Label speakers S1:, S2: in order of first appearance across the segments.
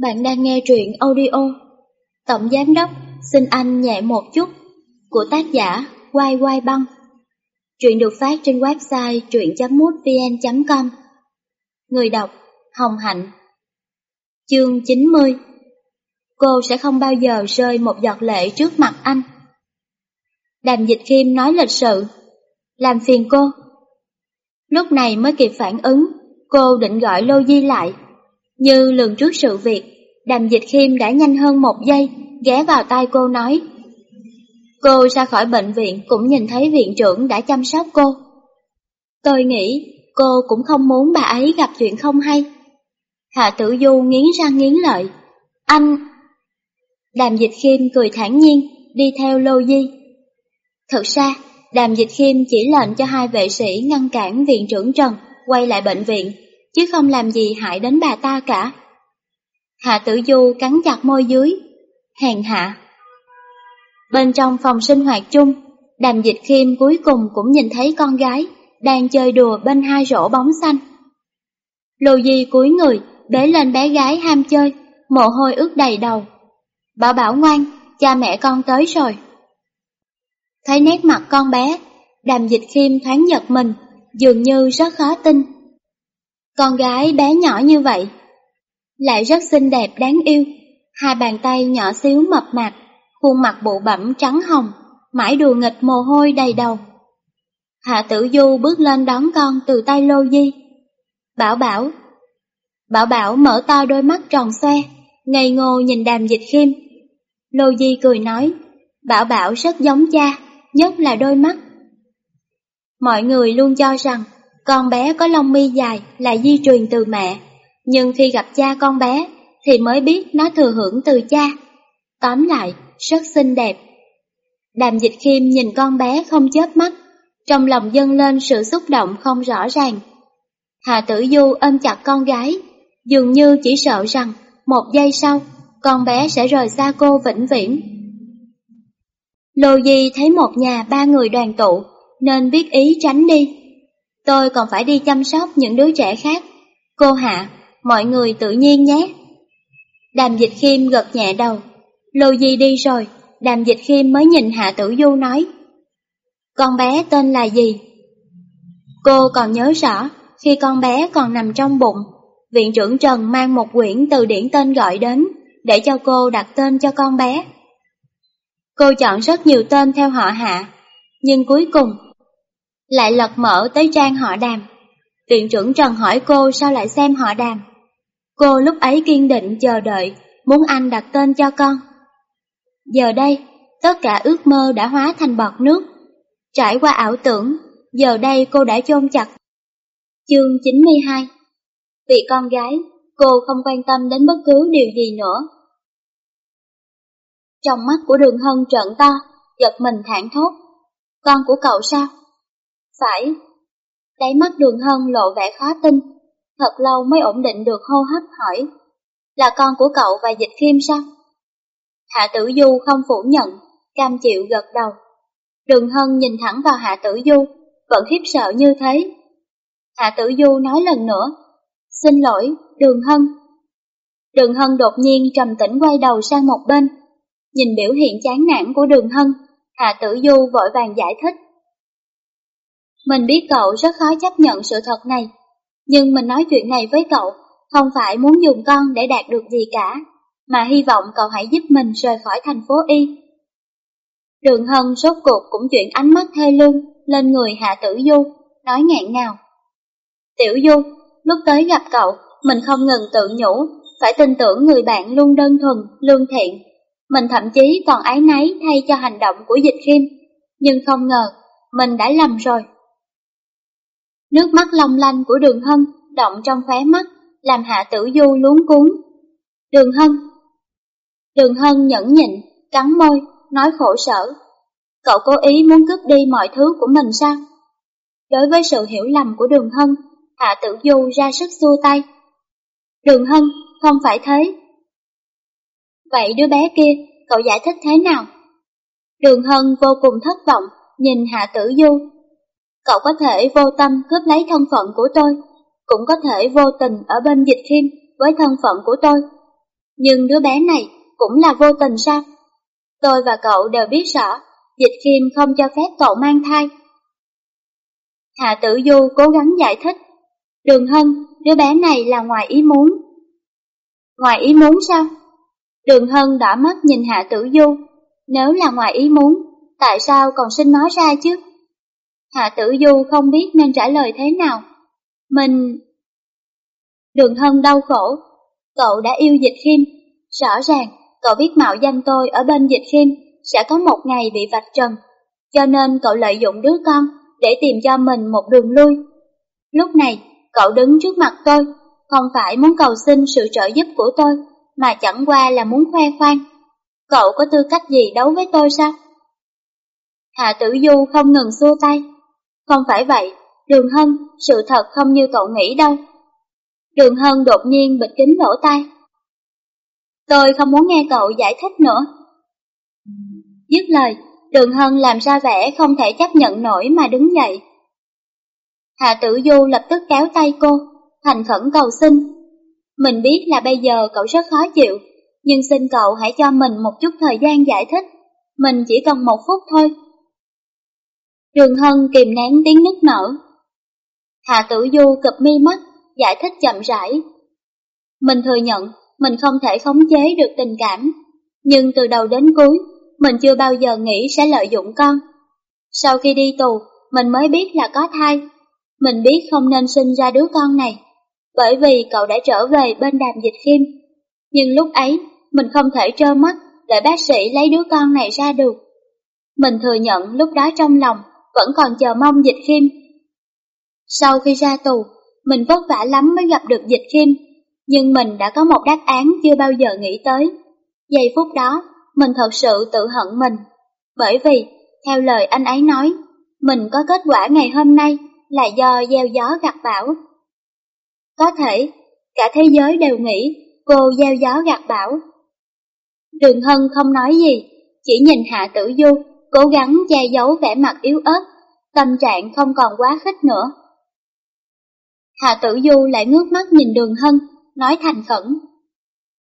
S1: Bạn đang nghe truyện audio Tổng Giám Đốc xin anh nhẹ một chút của tác giả Quay Quay Băng. Truyện được phát trên website truyện.mútvn.com Người đọc Hồng Hạnh Chương 90 Cô sẽ không bao giờ rơi một giọt lệ trước mặt anh. Đàm Dịch Khiêm nói lịch sự Làm phiền cô. Lúc này mới kịp phản ứng, cô định gọi Lô Di lại như lần trước sự việc, đàm dịch khiêm đã nhanh hơn một giây, ghé vào tai cô nói. Cô ra khỏi bệnh viện cũng nhìn thấy viện trưởng đã chăm sóc cô. Tôi nghĩ cô cũng không muốn bà ấy gặp chuyện không hay. Hạ tử du nghiến răng nghiến lợi. Anh... Đàm dịch khiêm cười thản nhiên, đi theo lô di. Thật ra, đàm dịch khiêm chỉ lệnh cho hai vệ sĩ ngăn cản viện trưởng Trần quay lại bệnh viện chứ không làm gì hại đến bà ta cả. Hạ tử du cắn chặt môi dưới, hèn hạ. Bên trong phòng sinh hoạt chung, đàm dịch khiêm cuối cùng cũng nhìn thấy con gái đang chơi đùa bên hai rổ bóng xanh. Lô Di cúi người, bế lên bé gái ham chơi, mồ hôi ướt đầy đầu. Bảo bảo ngoan, cha mẹ con tới rồi. Thấy nét mặt con bé, đàm dịch khiêm thoáng giật mình, dường như rất khó tin. Con gái bé nhỏ như vậy, lại rất xinh đẹp đáng yêu, hai bàn tay nhỏ xíu mập mạp, khuôn mặt bụ bẩm trắng hồng, mãi đùa nghịch mồ hôi đầy đầu. Hạ tử du bước lên đón con từ tay Lô Di. Bảo bảo. Bảo bảo mở to đôi mắt tròn xoe, ngây ngô nhìn đàm dịch khiêm. Lô Di cười nói, bảo bảo rất giống cha, nhất là đôi mắt. Mọi người luôn cho rằng con bé có lông mi dài là di truyền từ mẹ, nhưng khi gặp cha con bé thì mới biết nó thừa hưởng từ cha. Tóm lại, rất xinh đẹp. Đàm dịch khiêm nhìn con bé không chớp mắt, trong lòng dâng lên sự xúc động không rõ ràng. Hà tử du ôm chặt con gái, dường như chỉ sợ rằng một giây sau, con bé sẽ rời xa cô vĩnh viễn. Lô Di thấy một nhà ba người đoàn tụ, nên biết ý tránh đi. Tôi còn phải đi chăm sóc những đứa trẻ khác. Cô Hạ, mọi người tự nhiên nhé. Đàm Dịch Khiêm gật nhẹ đầu. Lô Di đi rồi, Đàm Dịch Khiêm mới nhìn Hạ Tử Du nói. Con bé tên là gì? Cô còn nhớ rõ, khi con bé còn nằm trong bụng, viện trưởng Trần mang một quyển từ điển tên gọi đến, để cho cô đặt tên cho con bé. Cô chọn rất nhiều tên theo họ Hạ, nhưng cuối cùng lại lật mở tới trang họ đàm. Viện trưởng Trần hỏi cô sao lại xem họ đàm. Cô lúc ấy kiên định chờ đợi, muốn anh đặt tên cho con. Giờ đây, tất cả ước mơ đã hóa thành bọt nước. Trải qua ảo tưởng, giờ đây cô đã chôn chặt. Chương 92 Vì con gái, cô không quan tâm đến bất cứ điều gì nữa. Trong mắt của đường hân trợn to, giật mình thản thốt. Con của cậu sao? Phải. Đáy mắt đường hân lộ vẻ khó tin, thật lâu mới ổn định được hô hấp hỏi. Là con của cậu và dịch khiêm sao? Hạ tử du không phủ nhận, cam chịu gật đầu. Đường hân nhìn thẳng vào hạ tử du, vẫn khiếp sợ như thế. Hạ tử du nói lần nữa, xin lỗi, đường hân. Đường hân đột nhiên trầm tĩnh quay đầu sang một bên, nhìn biểu hiện chán nản của đường hân, hạ tử du vội vàng giải thích. Mình biết cậu rất khó chấp nhận sự thật này, nhưng mình nói chuyện này với cậu không phải muốn dùng con để đạt được gì cả, mà hy vọng cậu hãy giúp mình rời khỏi thành phố Y. Đường Hân sốt cuộc cũng chuyển ánh mắt thê lương lên người Hạ Tử Du, nói ngẹn ngào. Tiểu Du, lúc tới gặp cậu, mình không ngừng tự nhủ, phải tin tưởng người bạn luôn đơn thuần, lương thiện. Mình thậm chí còn ái náy thay cho hành động của dịch khiêm, nhưng không ngờ, mình đã lầm rồi. Nước mắt long lanh của đường hân động trong khóe mắt, làm hạ tử du luống cuốn. Đường hân Đường hân nhẫn nhịn, cắn môi, nói khổ sở. Cậu cố ý muốn cướp đi mọi thứ của mình sao? Đối với sự hiểu lầm của đường hân, hạ tử du ra sức xua tay. Đường hân, không phải thế. Vậy đứa bé kia, cậu giải thích thế nào? Đường hân vô cùng thất vọng, nhìn hạ tử du Cậu có thể vô tâm cướp lấy thân phận của tôi, cũng có thể vô tình ở bên dịch khiêm với thân phận của tôi. Nhưng đứa bé này cũng là vô tình sao? Tôi và cậu đều biết rõ, dịch kim không cho phép cậu mang thai. Hạ Tử Du cố gắng giải thích. Đường Hân, đứa bé này là ngoài ý muốn. Ngoài ý muốn sao? Đường Hân đã mắt nhìn Hạ Tử Du. Nếu là ngoài ý muốn, tại sao còn xin nói ra chứ? Hạ Tử Du không biết nên trả lời thế nào. Mình... Đường Hân đau khổ. Cậu đã yêu Dịch Khiêm. Rõ ràng, cậu biết mạo danh tôi ở bên Dịch Khiêm sẽ có một ngày bị vạch trần. Cho nên cậu lợi dụng đứa con để tìm cho mình một đường lui. Lúc này, cậu đứng trước mặt tôi, không phải muốn cầu xin sự trợ giúp của tôi, mà chẳng qua là muốn khoe khoang. Cậu có tư cách gì đấu với tôi sao? Hạ tử du không ngừng xua tay. Không phải vậy, Đường Hân, sự thật không như cậu nghĩ đâu. Đường Hân đột nhiên bịt kính lỗ tai. Tôi không muốn nghe cậu giải thích nữa. Dứt lời, Đường Hân làm ra vẻ không thể chấp nhận nổi mà đứng dậy. Hạ Tử Du lập tức kéo tay cô, thành khẩn cầu xin. Mình biết là bây giờ cậu rất khó chịu, nhưng xin cậu hãy cho mình một chút thời gian giải thích. Mình chỉ cần một phút thôi. Đường Hân kìm nén tiếng nức nở. Hạ Tử Du cụp mi mắt, giải thích chậm rãi. Mình thừa nhận, mình không thể khống chế được tình cảm, nhưng từ đầu đến cuối, mình chưa bao giờ nghĩ sẽ lợi dụng con. Sau khi đi tù, mình mới biết là có thai. Mình biết không nên sinh ra đứa con này, bởi vì cậu đã trở về bên đàm dịch khiêm. Nhưng lúc ấy, mình không thể trơ mắt để bác sĩ lấy đứa con này ra được. Mình thừa nhận lúc đó trong lòng vẫn còn chờ mong dịch khiêm. Sau khi ra tù, mình vất vả lắm mới gặp được dịch khiêm, nhưng mình đã có một đáp án chưa bao giờ nghĩ tới. Giây phút đó, mình thật sự tự hận mình, bởi vì, theo lời anh ấy nói, mình có kết quả ngày hôm nay là do gieo gió gặt bão. Có thể, cả thế giới đều nghĩ cô gieo gió gặt bão. Đường Hân không nói gì, chỉ nhìn Hạ Tử Du, cố gắng che giấu vẻ mặt yếu ớt, tâm trạng không còn quá khích nữa. Hạ Tử Du lại ngước mắt nhìn Đường Hân, nói thành khẩn.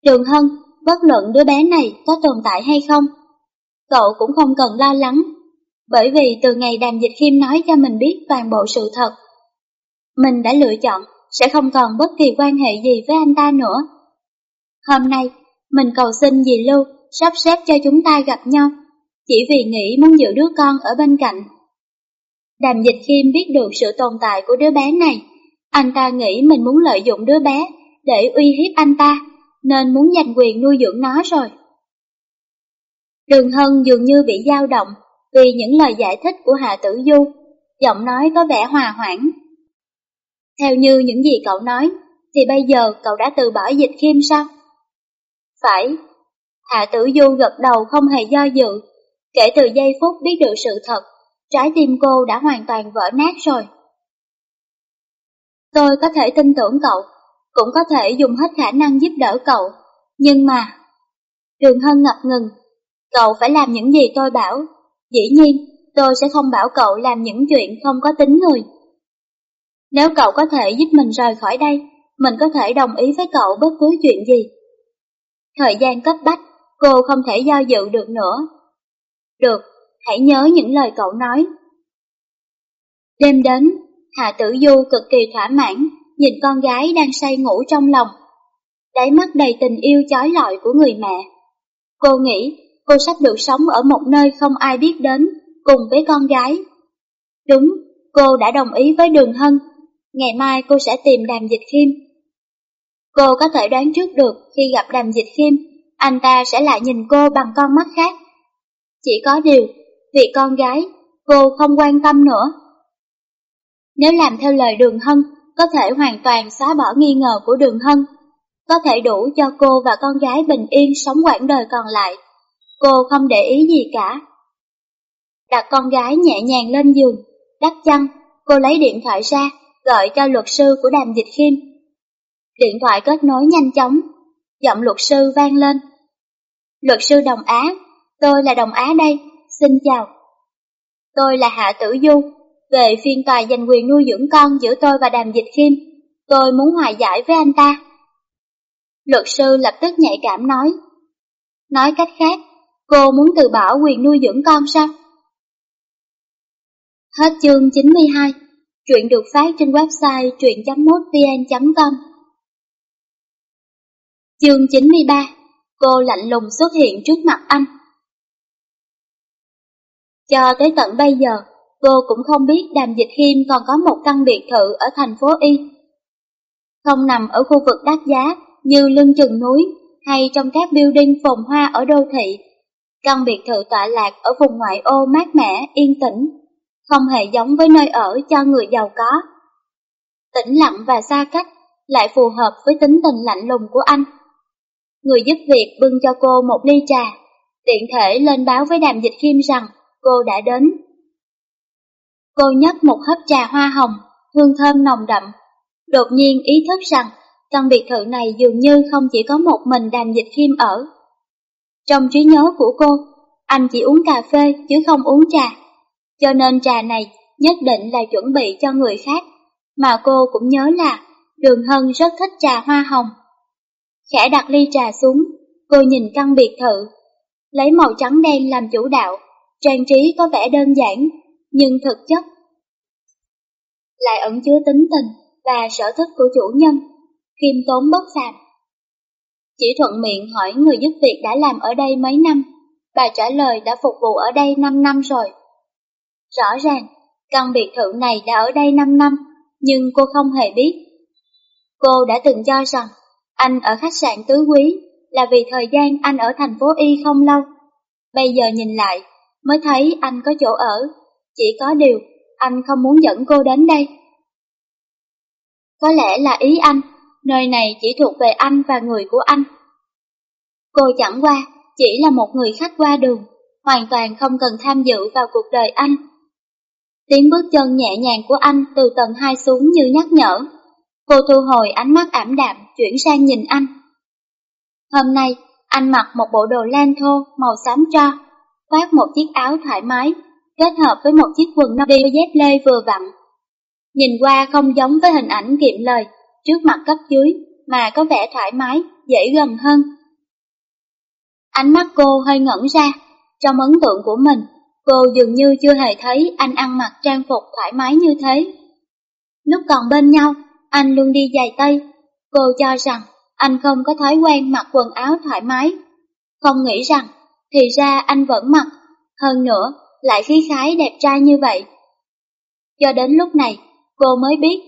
S1: Đường Hân, bất luận đứa bé này có tồn tại hay không, cậu cũng không cần lo lắng, bởi vì từ ngày đàm dịch khiêm nói cho mình biết toàn bộ sự thật, mình đã lựa chọn sẽ không còn bất kỳ quan hệ gì với anh ta nữa. Hôm nay, mình cầu xin dì Lưu sắp xếp cho chúng ta gặp nhau, chỉ vì nghĩ muốn giữ đứa con ở bên cạnh. Đàm dịch khiêm biết được sự tồn tại của đứa bé này, anh ta nghĩ mình muốn lợi dụng đứa bé để uy hiếp anh ta nên muốn giành quyền nuôi dưỡng nó rồi. Đường Hân dường như bị dao động vì những lời giải thích của Hạ Tử Du, giọng nói có vẻ hòa hoãn. Theo như những gì cậu nói, thì bây giờ cậu đã từ bỏ dịch khiêm sao? Phải. Hạ Tử Du gật đầu không hề do dự. Kể từ giây phút biết được sự thật, trái tim cô đã hoàn toàn vỡ nát rồi. Tôi có thể tin tưởng cậu, cũng có thể dùng hết khả năng giúp đỡ cậu. Nhưng mà... Đường Hân ngập ngừng. Cậu phải làm những gì tôi bảo. Dĩ nhiên, tôi sẽ không bảo cậu làm những chuyện không có tính người. Nếu cậu có thể giúp mình rời khỏi đây, mình có thể đồng ý với cậu bất cứ chuyện gì. Thời gian cấp bách, cô không thể do dự được nữa. Được, hãy nhớ những lời cậu nói. Đêm đến, Hạ Tử Du cực kỳ thỏa mãn nhìn con gái đang say ngủ trong lòng. Đáy mắt đầy tình yêu chói lọi của người mẹ. Cô nghĩ cô sắp được sống ở một nơi không ai biết đến, cùng với con gái. Đúng, cô đã đồng ý với Đường Hân. Ngày mai cô sẽ tìm Đàm Dịch Khiêm. Cô có thể đoán trước được khi gặp Đàm Dịch Khiêm, anh ta sẽ lại nhìn cô bằng con mắt khác. Chỉ có điều, vì con gái, cô không quan tâm nữa. Nếu làm theo lời Đường Hân, có thể hoàn toàn xóa bỏ nghi ngờ của Đường Hân, có thể đủ cho cô và con gái bình yên sống quãng đời còn lại. Cô không để ý gì cả. Đặt con gái nhẹ nhàng lên giường, đắp chăn, cô lấy điện thoại ra, gọi cho luật sư của đàm dịch khiêm. Điện thoại kết nối nhanh chóng, giọng luật sư vang lên. Luật sư Đồng Á, tôi là Đồng Á đây, xin chào. Tôi là Hạ Tử Du, về phiên tòa giành quyền nuôi dưỡng con giữa tôi và Đàm Dịch Khiêm. Tôi muốn hòa giải với anh ta. Luật sư lập tức nhạy cảm nói. Nói cách khác, cô muốn từ bỏ quyền nuôi dưỡng con sao? Hết chương 92, truyện được phát trên website truyện.mútvn.com Chương 93, cô lạnh lùng xuất hiện trước mặt anh. Cho tới tận bây giờ, cô cũng không biết Đàm Dịch Khiêm còn có một căn biệt thự ở thành phố Y. Không nằm ở khu vực đắt giá như lưng chừng núi hay trong các building phồn hoa ở đô thị. Căn biệt thự tọa lạc ở vùng ngoại ô mát mẻ, yên tĩnh, không hề giống với nơi ở cho người giàu có. Tĩnh lặng và xa cách lại phù hợp với tính tình lạnh lùng của anh. Người giúp việc bưng cho cô một ly trà, tiện thể lên báo với đàm dịch khiêm rằng cô đã đến. Cô nhấp một hớp trà hoa hồng, hương thơm nồng đậm, đột nhiên ý thức rằng căn biệt thự này dường như không chỉ có một mình đàm dịch khiêm ở. Trong trí nhớ của cô, anh chỉ uống cà phê chứ không uống trà, cho nên trà này nhất định là chuẩn bị cho người khác, mà cô cũng nhớ là Đường Hân rất thích trà hoa hồng. Khẽ đặt ly trà xuống, cô nhìn căn biệt thự, lấy màu trắng đen làm chủ đạo, trang trí có vẻ đơn giản, nhưng thực chất lại ẩn chứa tính tình và sở thích của chủ nhân, khiêm tốn bất phàm. Chỉ thuận miệng hỏi người giúp việc đã làm ở đây mấy năm, bà trả lời đã phục vụ ở đây 5 năm rồi. Rõ ràng, căn biệt thự này đã ở đây 5 năm, nhưng cô không hề biết. Cô đã từng cho rằng anh ở khách sạn Tứ Quý là vì thời gian anh ở thành phố Y không lâu. Bây giờ nhìn lại, mới thấy anh có chỗ ở, chỉ có điều anh không muốn dẫn cô đến đây. Có lẽ là ý anh, nơi này chỉ thuộc về anh và người của anh. Cô chẳng qua, chỉ là một người khách qua đường, hoàn toàn không cần tham dự vào cuộc đời anh. Tiếng bước chân nhẹ nhàng của anh từ tầng 2 xuống như nhắc nhở. Cô thu hồi ánh mắt ảm đạm, chuyển sang nhìn anh. Hôm nay, anh mặc một bộ đồ len thô màu xám cho, khoác một chiếc áo thoải mái, kết hợp với một chiếc quần đi dép lê vừa vặn. Nhìn qua không giống với hình ảnh kiệm lời, trước mặt cấp dưới, mà có vẻ thoải mái, dễ gần hơn. Ánh mắt cô hơi ngẩn ra, trong ấn tượng của mình, cô dường như chưa hề thấy anh ăn mặc trang phục thoải mái như thế. Lúc còn bên nhau, anh luôn đi giày tây, cô cho rằng anh không có thói quen mặc quần áo thoải mái. Không nghĩ rằng, thì ra anh vẫn mặc, hơn nữa lại khí khái đẹp trai như vậy. Cho đến lúc này, cô mới biết,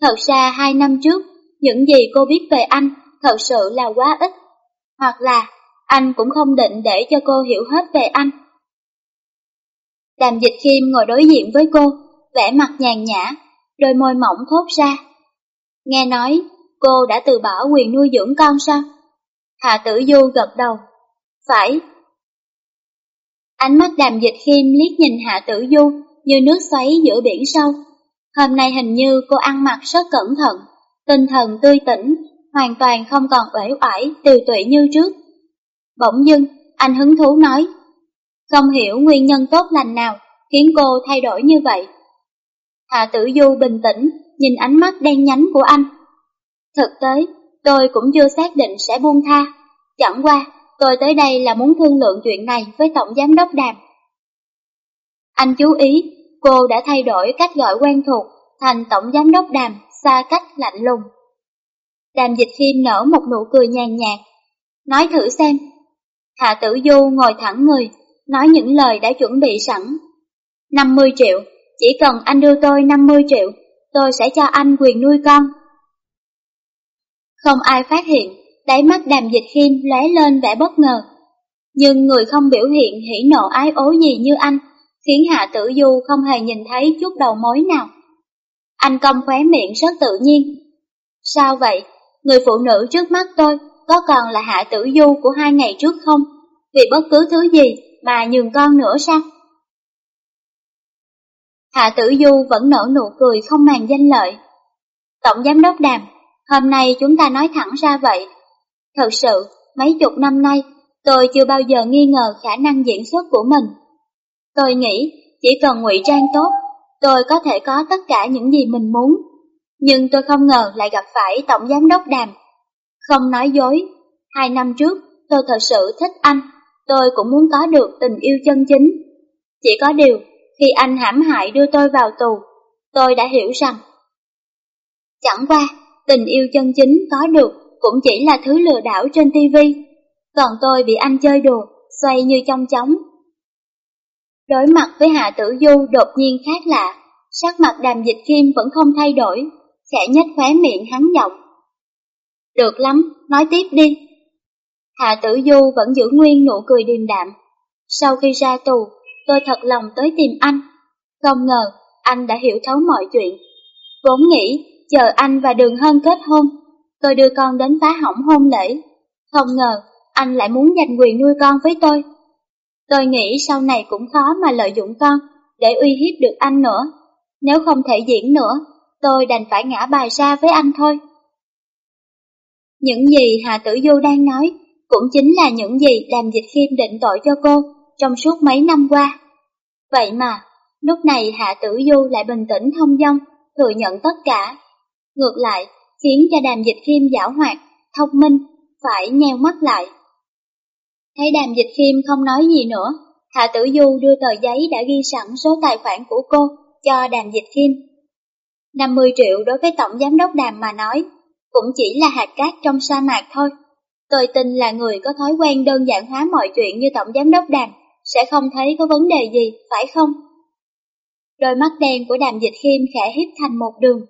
S1: thật ra hai năm trước, những gì cô biết về anh thật sự là quá ít, hoặc là anh cũng không định để cho cô hiểu hết về anh. Đàm dịch khiêm ngồi đối diện với cô, vẻ mặt nhàn nhã, đôi môi mỏng thốt ra. Nghe nói, cô đã từ bỏ quyền nuôi dưỡng con sao? Hạ tử du gật đầu. Phải. Ánh mắt đàm dịch khiêm liếc nhìn Hạ tử du như nước xoáy giữa biển sâu. Hôm nay hình như cô ăn mặc rất cẩn thận, tinh thần tươi tỉnh, hoàn toàn không còn uể oải, tiều tụy như trước. Bỗng dưng, anh hứng thú nói, không hiểu nguyên nhân tốt lành nào khiến cô thay đổi như vậy. Hạ tử du bình tĩnh, nhìn ánh mắt đen nhánh của anh. Thực tế, tôi cũng chưa xác định sẽ buông tha. Chẳng qua, tôi tới đây là muốn thương lượng chuyện này với Tổng Giám đốc Đàm. Anh chú ý, cô đã thay đổi cách gọi quen thuộc thành Tổng Giám đốc Đàm xa cách lạnh lùng. Đàm dịch khiêm nở một nụ cười nhàn nhạt. Nói thử xem. Hạ tử du ngồi thẳng người, nói những lời đã chuẩn bị sẵn. 50 triệu, chỉ cần anh đưa tôi 50 triệu, tôi sẽ cho anh quyền nuôi con. Không ai phát hiện, đáy mắt đàm dịch khiêm lóe lên vẻ bất ngờ. Nhưng người không biểu hiện hỉ nộ ái ố gì như anh, khiến Hạ Tử Du không hề nhìn thấy chút đầu mối nào. Anh cong khóe miệng rất tự nhiên. Sao vậy? Người phụ nữ trước mắt tôi có còn là Hạ Tử Du của hai ngày trước không? Vì bất cứ thứ gì mà nhường con nữa sao? Hạ Tử Du vẫn nở nụ cười không màng danh lợi. Tổng Giám đốc Đàm, hôm nay chúng ta nói thẳng ra vậy. Thật sự, mấy chục năm nay, tôi chưa bao giờ nghi ngờ khả năng diễn xuất của mình. Tôi nghĩ, chỉ cần ngụy trang tốt, tôi có thể có tất cả những gì mình muốn. Nhưng tôi không ngờ lại gặp phải Tổng Giám đốc Đàm. Không nói dối, hai năm trước tôi thật sự thích anh, tôi cũng muốn có được tình yêu chân chính. Chỉ có điều, khi anh hãm hại đưa tôi vào tù, tôi đã hiểu rằng chẳng qua tình yêu chân chính có được cũng chỉ là thứ lừa đảo trên tivi, còn tôi bị anh chơi đùa, xoay như trong chóng. Đối mặt với Hạ Tử Du đột nhiên khác lạ, sắc mặt đàm dịch kim vẫn không thay đổi, khẽ nhếch khóe miệng hắn giọng. Được lắm, nói tiếp đi. Hạ Tử Du vẫn giữ nguyên nụ cười điềm đạm. Sau khi ra tù, tôi thật lòng tới tìm anh. Không ngờ, anh đã hiểu thấu mọi chuyện. Vốn nghĩ, chờ anh và Đường Hân kết hôn, tôi đưa con đến phá hỏng hôn lễ. Không ngờ, anh lại muốn giành quyền nuôi con với tôi. Tôi nghĩ sau này cũng khó mà lợi dụng con để uy hiếp được anh nữa. Nếu không thể diễn nữa, tôi đành phải ngã bài ra với anh thôi. Những gì Hà Tử Du đang nói cũng chính là những gì Đàm Dịch Khiêm định tội cho cô trong suốt mấy năm qua. Vậy mà, lúc này Hạ Tử Du lại bình tĩnh thông dong, thừa nhận tất cả. Ngược lại, khiến cho Đàm Dịch Khiêm giảo hoạt, thông minh, phải nheo mắt lại. Thấy Đàm Dịch Khiêm không nói gì nữa, Hạ Tử Du đưa tờ giấy đã ghi sẵn số tài khoản của cô cho Đàm Dịch Khiêm. 50 triệu đối với Tổng Giám đốc Đàm mà nói, cũng chỉ là hạt cát trong sa mạc thôi. Tôi tin là người có thói quen đơn giản hóa mọi chuyện như Tổng Giám đốc Đàm sẽ không thấy có vấn đề gì, phải không? Đôi mắt đen của Đàm Dịch Khiêm khẽ hiếp thành một đường,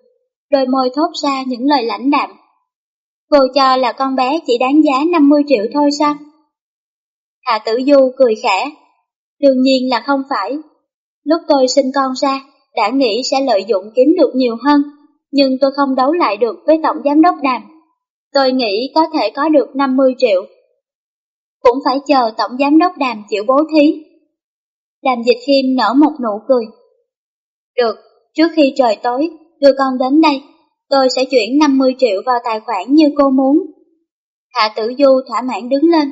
S1: đôi môi thốt ra những lời lãnh đạm. Cô cho là con bé chỉ đáng giá 50 triệu thôi sao? Hạ Tử Du cười khẽ. Đương nhiên là không phải. Lúc tôi sinh con ra, đã nghĩ sẽ lợi dụng kiếm được nhiều hơn, nhưng tôi không đấu lại được với Tổng Giám đốc Đàm. Tôi nghĩ có thể có được 50 triệu. Cũng phải chờ Tổng Giám đốc Đàm chịu bố thí. Đàm Dịch Khiêm nở một nụ cười. Được, trước khi trời tối, đưa con đến đây, tôi sẽ chuyển 50 triệu vào tài khoản như cô muốn. Hạ Tử Du thỏa mãn đứng lên.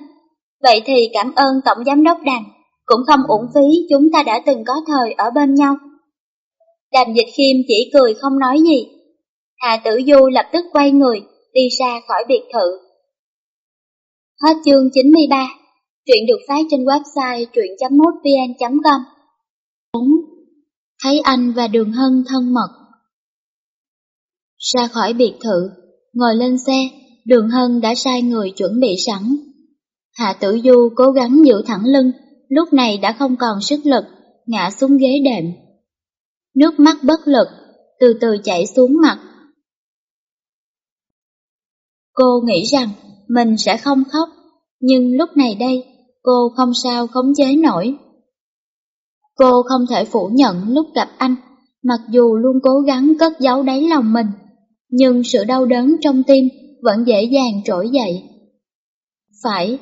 S1: Vậy thì cảm ơn Tổng Giám đốc Đàm, cũng không uổng phí chúng ta đã từng có thời ở bên nhau. Đàm Dịch Khiêm chỉ cười không nói gì. Hạ Tử Du lập tức quay người, đi ra khỏi biệt thự. Hết chương 93, truyện được phát trên website truyện.mútvn.com 4. Thấy anh và Đường Hân thân mật ra khỏi biệt thự, ngồi lên xe, Đường Hân đã sai người chuẩn bị sẵn. Hạ Tử Du cố gắng giữ thẳng lưng, lúc này đã không còn sức lực, ngã xuống ghế đệm. Nước mắt bất lực, từ từ chảy xuống mặt. Cô nghĩ rằng mình sẽ không khóc, nhưng lúc này đây, cô không sao khống chế nổi. Cô không thể phủ nhận lúc gặp anh, mặc dù luôn cố gắng cất giấu đáy lòng mình, nhưng sự đau đớn trong tim vẫn dễ dàng trỗi dậy. Phải,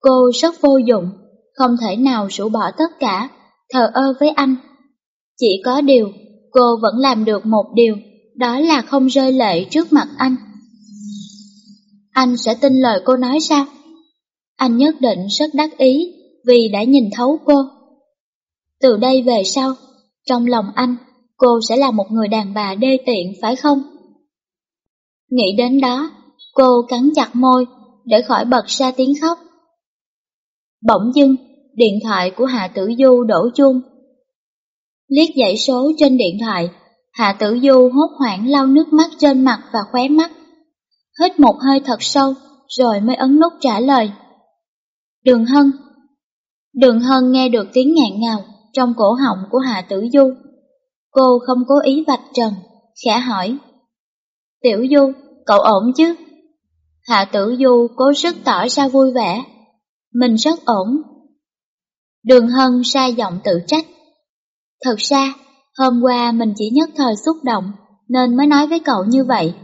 S1: cô rất vô dụng, không thể nào rũ bỏ tất cả, thờ ơ với anh. Chỉ có điều, cô vẫn làm được một điều, đó là không rơi lệ trước mặt anh. Anh sẽ tin lời cô nói sao? Anh nhất định rất đắc ý vì đã nhìn thấu cô. Từ đây về sau, trong lòng anh, cô sẽ là một người đàn bà đê tiện phải không? Nghĩ đến đó, cô cắn chặt môi để khỏi bật ra tiếng khóc. Bỗng dưng, điện thoại của Hạ Tử Du đổ chuông. Liếc dãy số trên điện thoại, Hạ Tử Du hốt hoảng lau nước mắt trên mặt và khóe mắt. Hít một hơi thật sâu, rồi mới ấn nút trả lời. Đường Hân Đường Hân nghe được tiếng ngạn ngào trong cổ họng của Hạ Tử Du. Cô không cố ý vạch trần, khẽ hỏi. Tiểu Du, cậu ổn chứ? Hạ Tử Du cố sức tỏ ra vui vẻ. Mình rất ổn. Đường Hân sai giọng tự trách. Thật ra, hôm qua mình chỉ nhất thời xúc động, nên mới nói với cậu như vậy.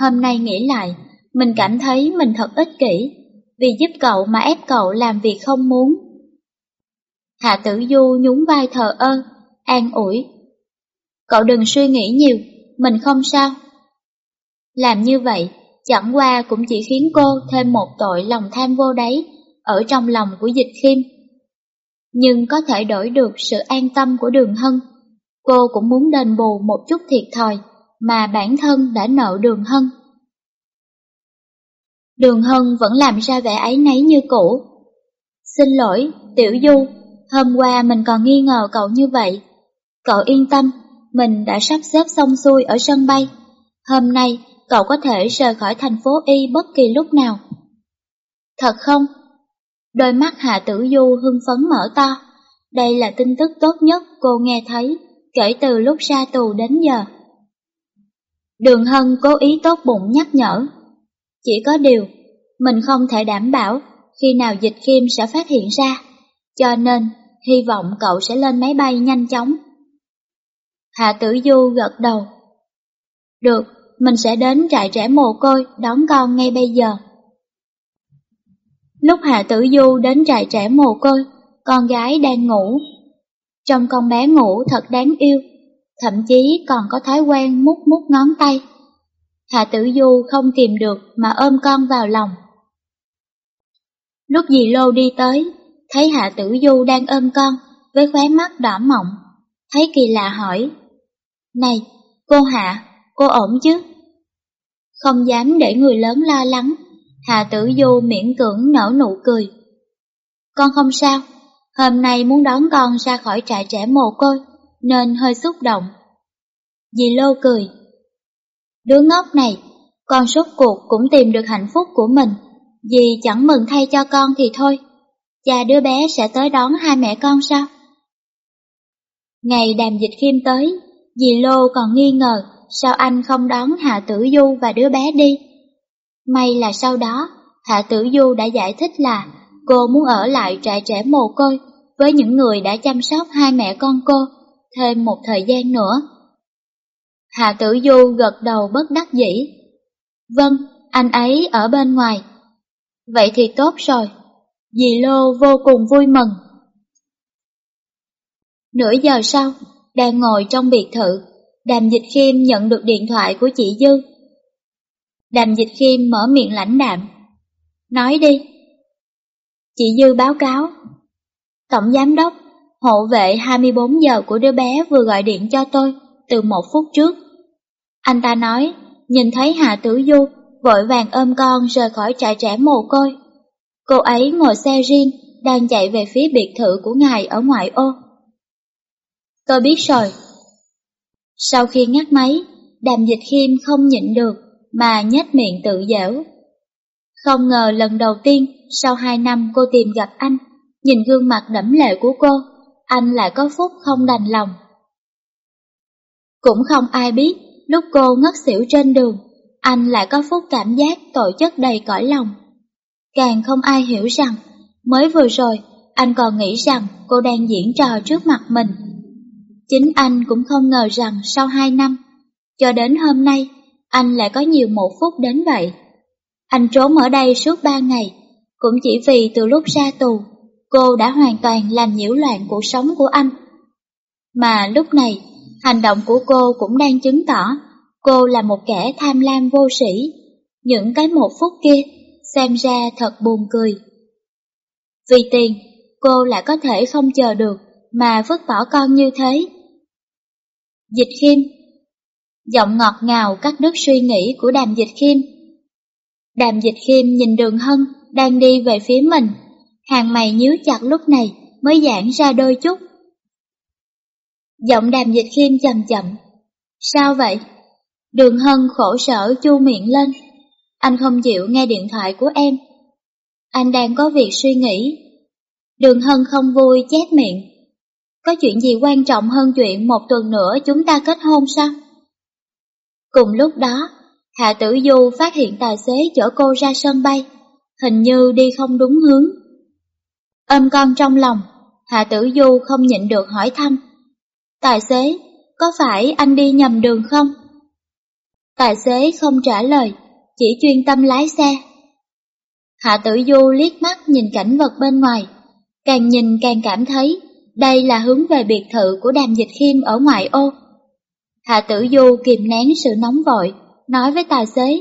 S1: Hôm nay nghĩ lại, mình cảm thấy mình thật ích kỷ, vì giúp cậu mà ép cậu làm việc không muốn. Hạ tử du nhún vai thờ ơ, an ủi. Cậu đừng suy nghĩ nhiều, mình không sao. Làm như vậy, chẳng qua cũng chỉ khiến cô thêm một tội lòng tham vô đáy ở trong lòng của dịch khiêm. Nhưng có thể đổi được sự an tâm của đường hân, cô cũng muốn đền bù một chút thiệt thòi mà bản thân đã nợ đường hân. Đường Hân vẫn làm ra vẻ ấy nấy như cũ. Xin lỗi, Tiểu Du, hôm qua mình còn nghi ngờ cậu như vậy. Cậu yên tâm, mình đã sắp xếp xong xuôi ở sân bay. Hôm nay, cậu có thể rời khỏi thành phố Y bất kỳ lúc nào. Thật không? Đôi mắt Hạ Tử Du hưng phấn mở to. Đây là tin tức tốt nhất cô nghe thấy kể từ lúc ra tù đến giờ. Đường Hân cố ý tốt bụng nhắc nhở. Chỉ có điều, mình không thể đảm bảo khi nào dịch khiêm sẽ phát hiện ra, cho nên hy vọng cậu sẽ lên máy bay nhanh chóng. Hạ Tử Du gật đầu. Được, mình sẽ đến trại trẻ mồ côi đón con ngay bây giờ. Lúc Hạ Tử Du đến trại trẻ mồ côi, con gái đang ngủ. Trong con bé ngủ thật đáng yêu, thậm chí còn có thói quen mút mút ngón tay. Hạ Tử Du không kìm được mà ôm con vào lòng. Lúc dì Lô đi tới, thấy Hạ Tử Du đang ôm con với khóe mắt đỏ mọng, thấy kỳ lạ hỏi. Này, cô Hạ, cô ổn chứ? Không dám để người lớn lo lắng, hà Tử Du miễn cưỡng nở nụ cười. Con không sao, hôm nay muốn đón con ra khỏi trại trẻ mồ côi, nên hơi xúc động. Dì Lô cười. Đứa ngốc này, con suốt cuộc cũng tìm được hạnh phúc của mình, dì chẳng mừng thay cho con thì thôi. Cha đứa bé sẽ tới đón hai mẹ con sao? Ngày đàm dịch khiêm tới, dì Lô còn nghi ngờ sao anh không đón Hạ Tử Du và đứa bé đi. May là sau đó, Hạ Tử Du đã giải thích là cô muốn ở lại trại trẻ mồ côi với những người đã chăm sóc hai mẹ con cô thêm một thời gian nữa. Hạ Tử Du gật đầu bất đắc dĩ. Vâng, anh ấy ở bên ngoài. Vậy thì tốt rồi. Dì Lô vô cùng vui mừng. Nửa giờ sau, đang ngồi trong biệt thự, Đàm Dịch Khiêm nhận được điện thoại của chị Dư. Đàm Dịch Khiêm mở miệng lãnh đạm. Nói đi. Chị Dư báo cáo. Tổng Giám Đốc, hộ vệ 24 giờ của đứa bé vừa gọi điện cho tôi từ một phút trước. Anh ta nói, nhìn thấy Hạ Tử Du vội vàng ôm con rời khỏi trại trẻ mồ côi. Cô ấy ngồi xe riêng, đang chạy về phía biệt thự của ngài ở ngoại ô. Tôi biết rồi. Sau khi ngắt máy, đàm dịch khiêm không nhịn được mà nhếch miệng tự dẻo. Không ngờ lần đầu tiên sau hai năm cô tìm gặp anh, nhìn gương mặt đẫm lệ của cô, anh lại có phút không đành lòng. Cũng không ai biết, lúc cô ngất xỉu trên đường, anh lại có phút cảm giác tội chất đầy cõi lòng. Càng không ai hiểu rằng, mới vừa rồi, anh còn nghĩ rằng cô đang diễn trò trước mặt mình. Chính anh cũng không ngờ rằng sau hai năm, cho đến hôm nay, anh lại có nhiều một phút đến vậy. Anh trốn ở đây suốt ba ngày, cũng chỉ vì từ lúc ra tù, cô đã hoàn toàn làm nhiễu loạn cuộc sống của anh. Mà lúc này, hành động của cô cũng đang chứng tỏ cô là một kẻ tham lam vô sĩ. Những cái một phút kia xem ra thật buồn cười. Vì tiền, cô lại có thể không chờ được mà vứt bỏ con như thế. Dịch khiêm Giọng ngọt ngào cắt đứt suy nghĩ của đàm dịch khiêm. Đàm dịch khiêm nhìn đường hân đang đi về phía mình, hàng mày nhíu chặt lúc này mới giãn ra đôi chút. Giọng đàm dịch khiêm chậm chậm. Sao vậy? Đường hân khổ sở chu miệng lên. Anh không chịu nghe điện thoại của em. Anh đang có việc suy nghĩ. Đường hân không vui chép miệng. Có chuyện gì quan trọng hơn chuyện một tuần nữa chúng ta kết hôn sao? Cùng lúc đó, Hạ Tử Du phát hiện tài xế chở cô ra sân bay, hình như đi không đúng hướng. Ôm con trong lòng, Hạ Tử Du không nhịn được hỏi thăm. Tài xế, có phải anh đi nhầm đường không? Tài xế không trả lời, chỉ chuyên tâm lái xe. Hạ Tử Du liếc mắt nhìn cảnh vật bên ngoài, càng nhìn càng cảm thấy đây là hướng về biệt thự của đàm dịch khiêm ở ngoại ô. Hạ Tử Du kìm nén sự nóng vội, nói với tài xế.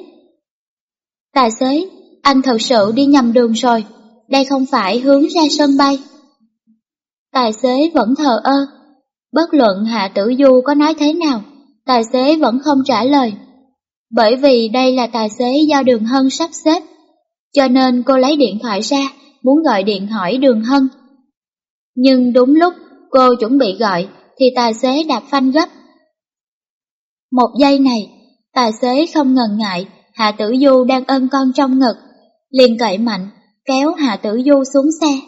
S1: Tài xế, anh thật sự đi nhầm đường rồi, đây không phải hướng ra sân bay. Tài xế vẫn thờ ơ, bất luận Hạ Tử Du có nói thế nào, tài xế vẫn không trả lời. Bởi vì đây là tài xế do đường hân sắp xếp, cho nên cô lấy điện thoại ra, muốn gọi điện hỏi Đường Hân. Nhưng đúng lúc cô chuẩn bị gọi, thì tài xế đạp phanh gấp. Một giây này, tài xế không ngần ngại, Hạ Tử Du đang ôm con trong ngực, liền cậy mạnh, kéo Hạ Tử Du xuống xe.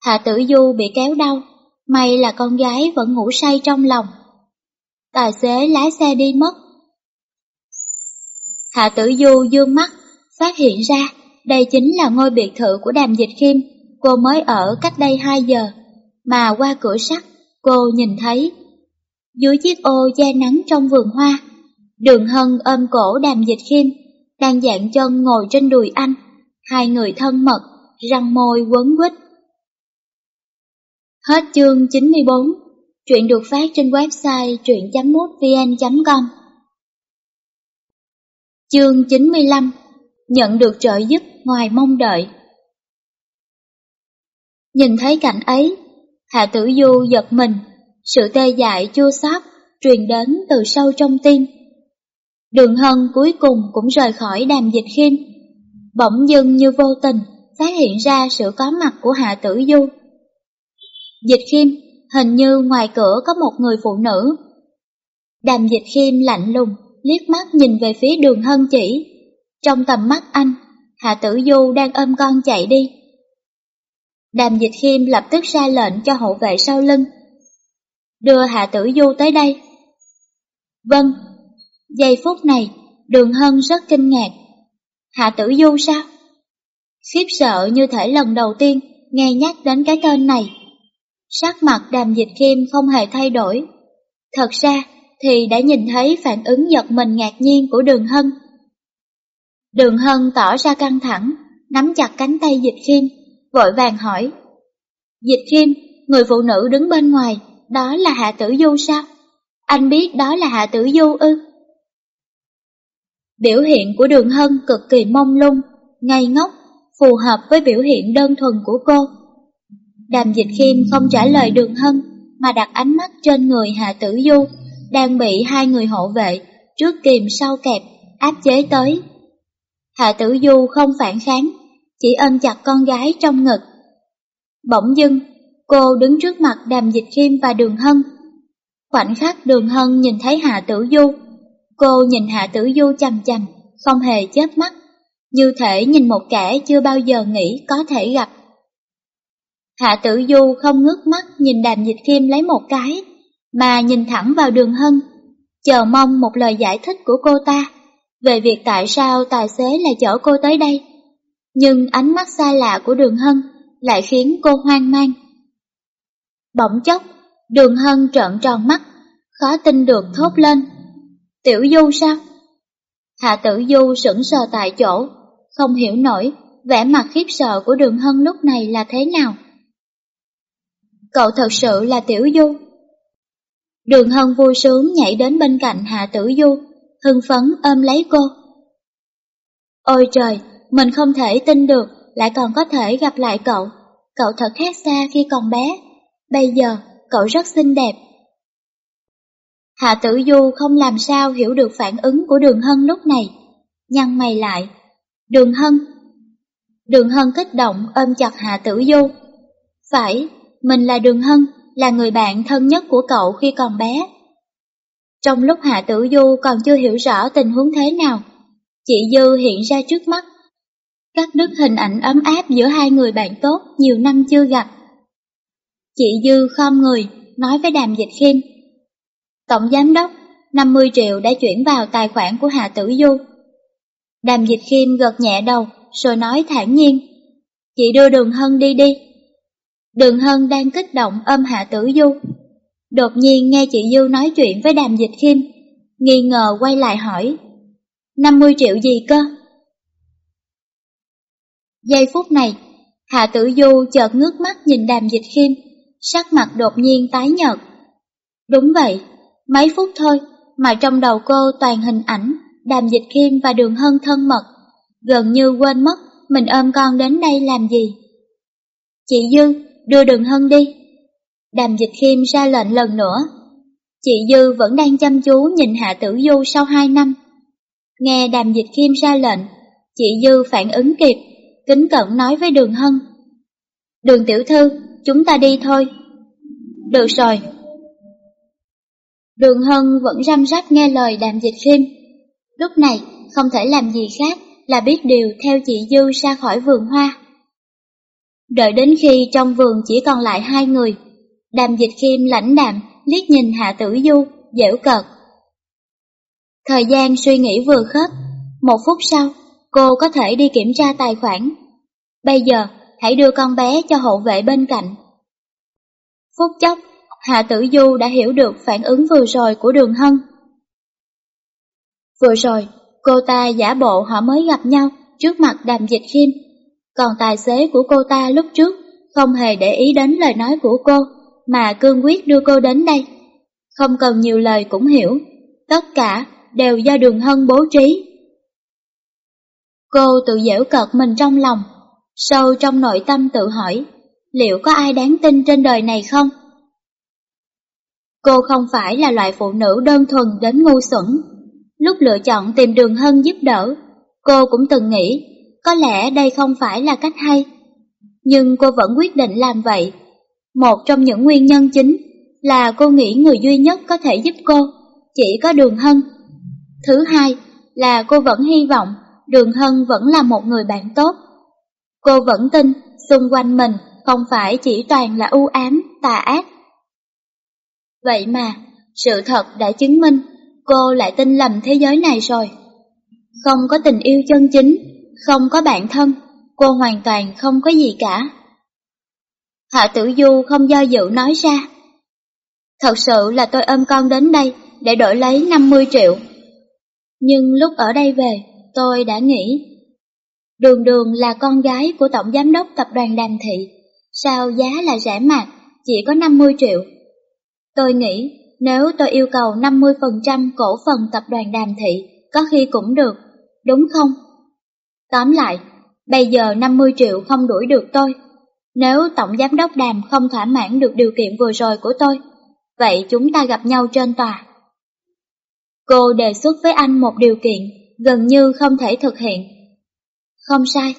S1: Hạ Tử Du bị kéo đau, may là con gái vẫn ngủ say trong lòng. Tài xế lái xe đi mất. Hạ Tử Du dương mắt, phát hiện ra đây chính là ngôi biệt thự của Đàm Dịch Khiêm, cô mới ở cách đây 2 giờ, mà qua cửa sắt cô nhìn thấy. Dưới chiếc ô che nắng trong vườn hoa, đường hân ôm cổ Đàm Dịch Khiêm, đang dạng chân ngồi trên đùi anh, hai người thân mật, răng môi quấn quýt. Hết chương 94, chuyện được phát trên website truyện.mútvn.com Chương 95 Nhận được trợ giúp ngoài mong đợi Nhìn thấy cảnh ấy, Hạ Tử Du giật mình, sự tê dại chua xót truyền đến từ sâu trong tim. Đường Hân cuối cùng cũng rời khỏi đàm dịch khiêm, bỗng dưng như vô tình phát hiện ra sự có mặt của Hạ Tử Du. Dịch khiêm, hình như ngoài cửa có một người phụ nữ. Đàm dịch khiêm lạnh lùng, liếc mắt nhìn về phía đường hân chỉ. Trong tầm mắt anh, Hạ Tử Du đang ôm con chạy đi. Đàm dịch khiêm lập tức ra lệnh cho hậu vệ sau lưng. Đưa Hạ Tử Du tới đây. Vâng, giây phút này, đường hân rất kinh ngạc. Hạ Tử Du sao? Khiếp sợ như thể lần đầu tiên nghe nhắc đến cái tên này. Sắc mặt đàm dịch khiêm không hề thay đổi. Thật ra thì đã nhìn thấy phản ứng giật mình ngạc nhiên của đường hân. Đường hân tỏ ra căng thẳng, nắm chặt cánh tay dịch khiêm, vội vàng hỏi. Dịch khiêm, người phụ nữ đứng bên ngoài, đó là Hạ Tử Du sao? Anh biết đó là Hạ Tử Du ư? Biểu hiện của đường hân cực kỳ mông lung, ngây ngốc, phù hợp với biểu hiện đơn thuần của cô. Đàm dịch khiêm không trả lời đường hân, mà đặt ánh mắt trên người Hạ Tử Du, đang bị hai người hộ vệ, trước kìm sau kẹp, áp chế tới. Hạ Tử Du không phản kháng, chỉ ôm chặt con gái trong ngực. Bỗng dưng, cô đứng trước mặt Đàm Dịch Khiêm và Đường Hân. Khoảnh khắc Đường Hân nhìn thấy Hạ Tử Du, cô nhìn Hạ Tử Du chằm chằm, không hề chớp mắt, như thể nhìn một kẻ chưa bao giờ nghĩ có thể gặp. Hạ Tử Du không ngước mắt nhìn Đàm Dịch Khiêm lấy một cái, mà nhìn thẳng vào Đường Hân, chờ mong một lời giải thích của cô ta về việc tại sao tài xế lại chở cô tới đây. Nhưng ánh mắt xa lạ của Đường Hân lại khiến cô hoang mang. Bỗng chốc, Đường Hân trợn tròn mắt, khó tin được thốt lên. Tiểu Du sao? Hạ tử Du sững sờ tại chỗ, không hiểu nổi vẻ mặt khiếp sợ của Đường Hân lúc này là thế nào. Cậu thật sự là Tiểu Du. Đường Hân vui sướng nhảy đến bên cạnh Hạ Tử Du, hưng phấn ôm lấy cô. Ôi trời, mình không thể tin được lại còn có thể gặp lại cậu. Cậu thật khác xa khi còn bé. Bây giờ, cậu rất xinh đẹp. Hạ Tử Du không làm sao hiểu được phản ứng của Đường Hân lúc này. Nhăn mày lại. Đường Hân. Đường Hân kích động ôm chặt Hạ Tử Du. Phải, mình là Đường Hân, là người bạn thân nhất của cậu khi còn bé. Trong lúc Hạ Tử Du còn chưa hiểu rõ tình huống thế nào, chị Dư hiện ra trước mắt. Cắt đứt hình ảnh ấm áp giữa hai người bạn tốt nhiều năm chưa gặp. Chị Dư khom người, nói với Đàm Dịch Khiêm. Tổng Giám đốc, 50 triệu đã chuyển vào tài khoản của Hạ Tử Du. Đàm Dịch Khiêm gật nhẹ đầu, rồi nói thản nhiên. Chị đưa đường Hân đi đi. Đường Hân đang kích động ôm Hạ Tử Du. Đột nhiên nghe chị Du nói chuyện với Đàm Dịch Khiêm, nghi ngờ quay lại hỏi. 50 triệu gì cơ? Giây phút này, Hạ Tử Du chợt ngước mắt nhìn Đàm Dịch Khiêm, sắc mặt đột nhiên tái nhợt. Đúng vậy, mấy phút thôi mà trong đầu cô toàn hình ảnh Đàm Dịch Khiêm và Đường Hân thân mật, gần như quên mất mình ôm con đến đây làm gì. Chị Dư, đưa Đường Hân đi. Đàm Dịch Khiêm ra lệnh lần nữa. Chị Dư vẫn đang chăm chú nhìn Hạ Tử Du sau hai năm. Nghe Đàm Dịch Khiêm ra lệnh, chị Dư phản ứng kịp, kính cẩn nói với Đường Hân. Đường tiểu thư, chúng ta đi thôi. Được rồi. Đường Hân vẫn răm rắp nghe lời đàm dịch khiêm. Lúc này, không thể làm gì khác là biết điều theo chị Dư ra khỏi vườn hoa. Đợi đến khi trong vườn chỉ còn lại hai người, đàm dịch khiêm lãnh đạm liếc nhìn Hạ Tử Du, dễu cợt. Thời gian suy nghĩ vừa khớp, một phút sau, cô có thể đi kiểm tra tài khoản. Bây giờ, hãy đưa con bé cho hộ vệ bên cạnh. Phút chốc, Hạ Tử Du đã hiểu được phản ứng vừa rồi của Đường Hân. Vừa rồi, cô ta giả bộ họ mới gặp nhau trước mặt đàm dịch khiêm, còn tài xế của cô ta lúc trước không hề để ý đến lời nói của cô, mà cương quyết đưa cô đến đây. Không cần nhiều lời cũng hiểu, tất cả đều do đường hân bố trí. Cô tự dễu cợt mình trong lòng, sâu trong nội tâm tự hỏi, liệu có ai đáng tin trên đời này không? Cô không phải là loại phụ nữ đơn thuần đến ngu xuẩn. Lúc lựa chọn tìm đường hân giúp đỡ, cô cũng từng nghĩ có lẽ đây không phải là cách hay. Nhưng cô vẫn quyết định làm vậy. Một trong những nguyên nhân chính là cô nghĩ người duy nhất có thể giúp cô chỉ có đường hân. Thứ hai là cô vẫn hy vọng đường hân vẫn là một người bạn tốt. Cô vẫn tin xung quanh mình không phải chỉ toàn là u ám, tà ác. Vậy mà, sự thật đã chứng minh cô lại tin lầm thế giới này rồi. Không có tình yêu chân chính, không có bạn thân, cô hoàn toàn không có gì cả. Hạ tử du không do dự nói ra. Thật sự là tôi ôm con đến đây để đổi lấy 50 triệu. Nhưng lúc ở đây về, tôi đã nghĩ. Đường đường là con gái của Tổng Giám đốc Tập đoàn Đàm Thị, sao giá là rẻ mạt, chỉ có 50 triệu. Tôi nghĩ nếu tôi yêu cầu 50% cổ phần Tập đoàn Đàm Thị, có khi cũng được, đúng không? Tóm lại, bây giờ 50 triệu không đuổi được tôi. Nếu Tổng Giám đốc Đàm không thỏa mãn được điều kiện vừa rồi của tôi, vậy chúng ta gặp nhau trên tòa. Cô đề xuất với anh một điều kiện gần như không thể thực hiện. Không sai,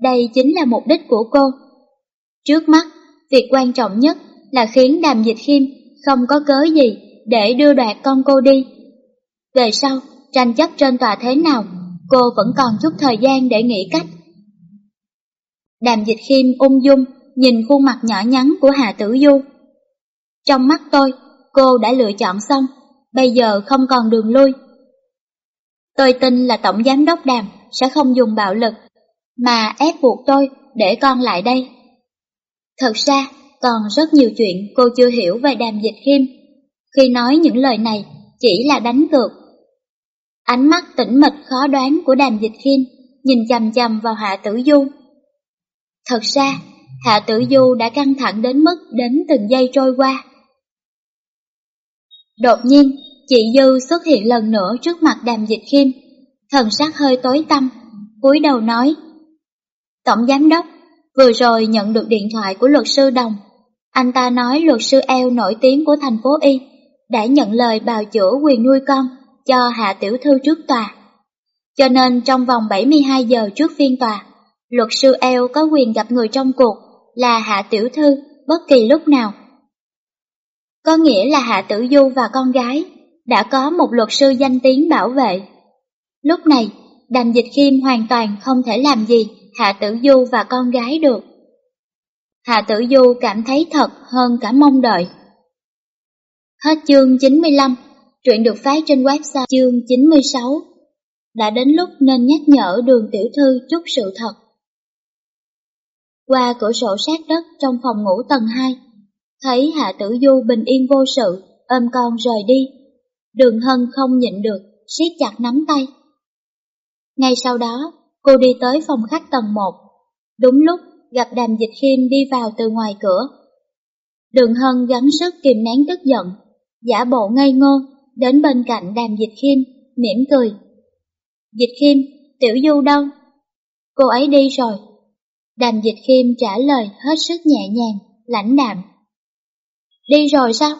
S1: đây chính là mục đích của cô. Trước mắt, việc quan trọng nhất là khiến Đàm Dịch Khiêm không có cớ gì để đưa đoạt con cô đi. Về sau, tranh chấp trên tòa thế nào, cô vẫn còn chút thời gian để nghĩ cách. Đàm Dịch Khiêm ung dung nhìn khuôn mặt nhỏ nhắn của Hà Tử Du. Trong mắt tôi, cô đã lựa chọn xong, bây giờ không còn đường lui. Tôi tin là Tổng Giám đốc Đàm sẽ không dùng bạo lực, mà ép buộc tôi để con lại đây. Thật ra, còn rất nhiều chuyện cô chưa hiểu về Đàm Dịch Khiêm. Khi nói những lời này, chỉ là đánh cược. Ánh mắt tĩnh mịch khó đoán của Đàm Dịch Khiêm nhìn chầm chầm vào Hạ Tử Du. Thật ra, Hạ Tử Du đã căng thẳng đến mức đến từng giây trôi qua. Đột nhiên, chị Dư xuất hiện lần nữa trước mặt đàm dịch khiêm, thần sắc hơi tối tăm, cúi đầu nói. Tổng giám đốc, vừa rồi nhận được điện thoại của luật sư Đồng. Anh ta nói luật sư eo nổi tiếng của thành phố Y đã nhận lời bào chữa quyền nuôi con cho Hạ Tiểu Thư trước tòa. Cho nên trong vòng 72 giờ trước phiên tòa, luật sư eo có quyền gặp người trong cuộc là Hạ Tiểu Thư bất kỳ lúc nào. Có nghĩa là Hạ Tử Du và con gái đã có một luật sư danh tiếng bảo vệ. Lúc này, Đàm Dịch Khiêm hoàn toàn không thể làm gì Hạ Tử Du và con gái được. Hạ Tử Du cảm thấy thật hơn cả mong đợi. Hết chương 95, truyện được phát trên website chương 96. Đã đến lúc nên nhắc nhở đường tiểu thư chút sự thật. Qua cửa sổ sát đất trong phòng ngủ tầng 2, thấy Hạ Tử Du bình yên vô sự, ôm con rời đi. Đường Hân không nhịn được, siết chặt nắm tay. Ngay sau đó, cô đi tới phòng khách tầng 1. Đúng lúc gặp Đàm Dịch Khiêm đi vào từ ngoài cửa. Đường Hân gắng sức kìm nén tức giận, giả bộ ngây ngô, đến bên cạnh Đàm Dịch Khiêm, mỉm cười. Dịch Khiêm, Tiểu Du đâu? Cô ấy đi rồi. Đàm Dịch Khiêm trả lời hết sức nhẹ nhàng, lãnh đạm. Đi rồi sao?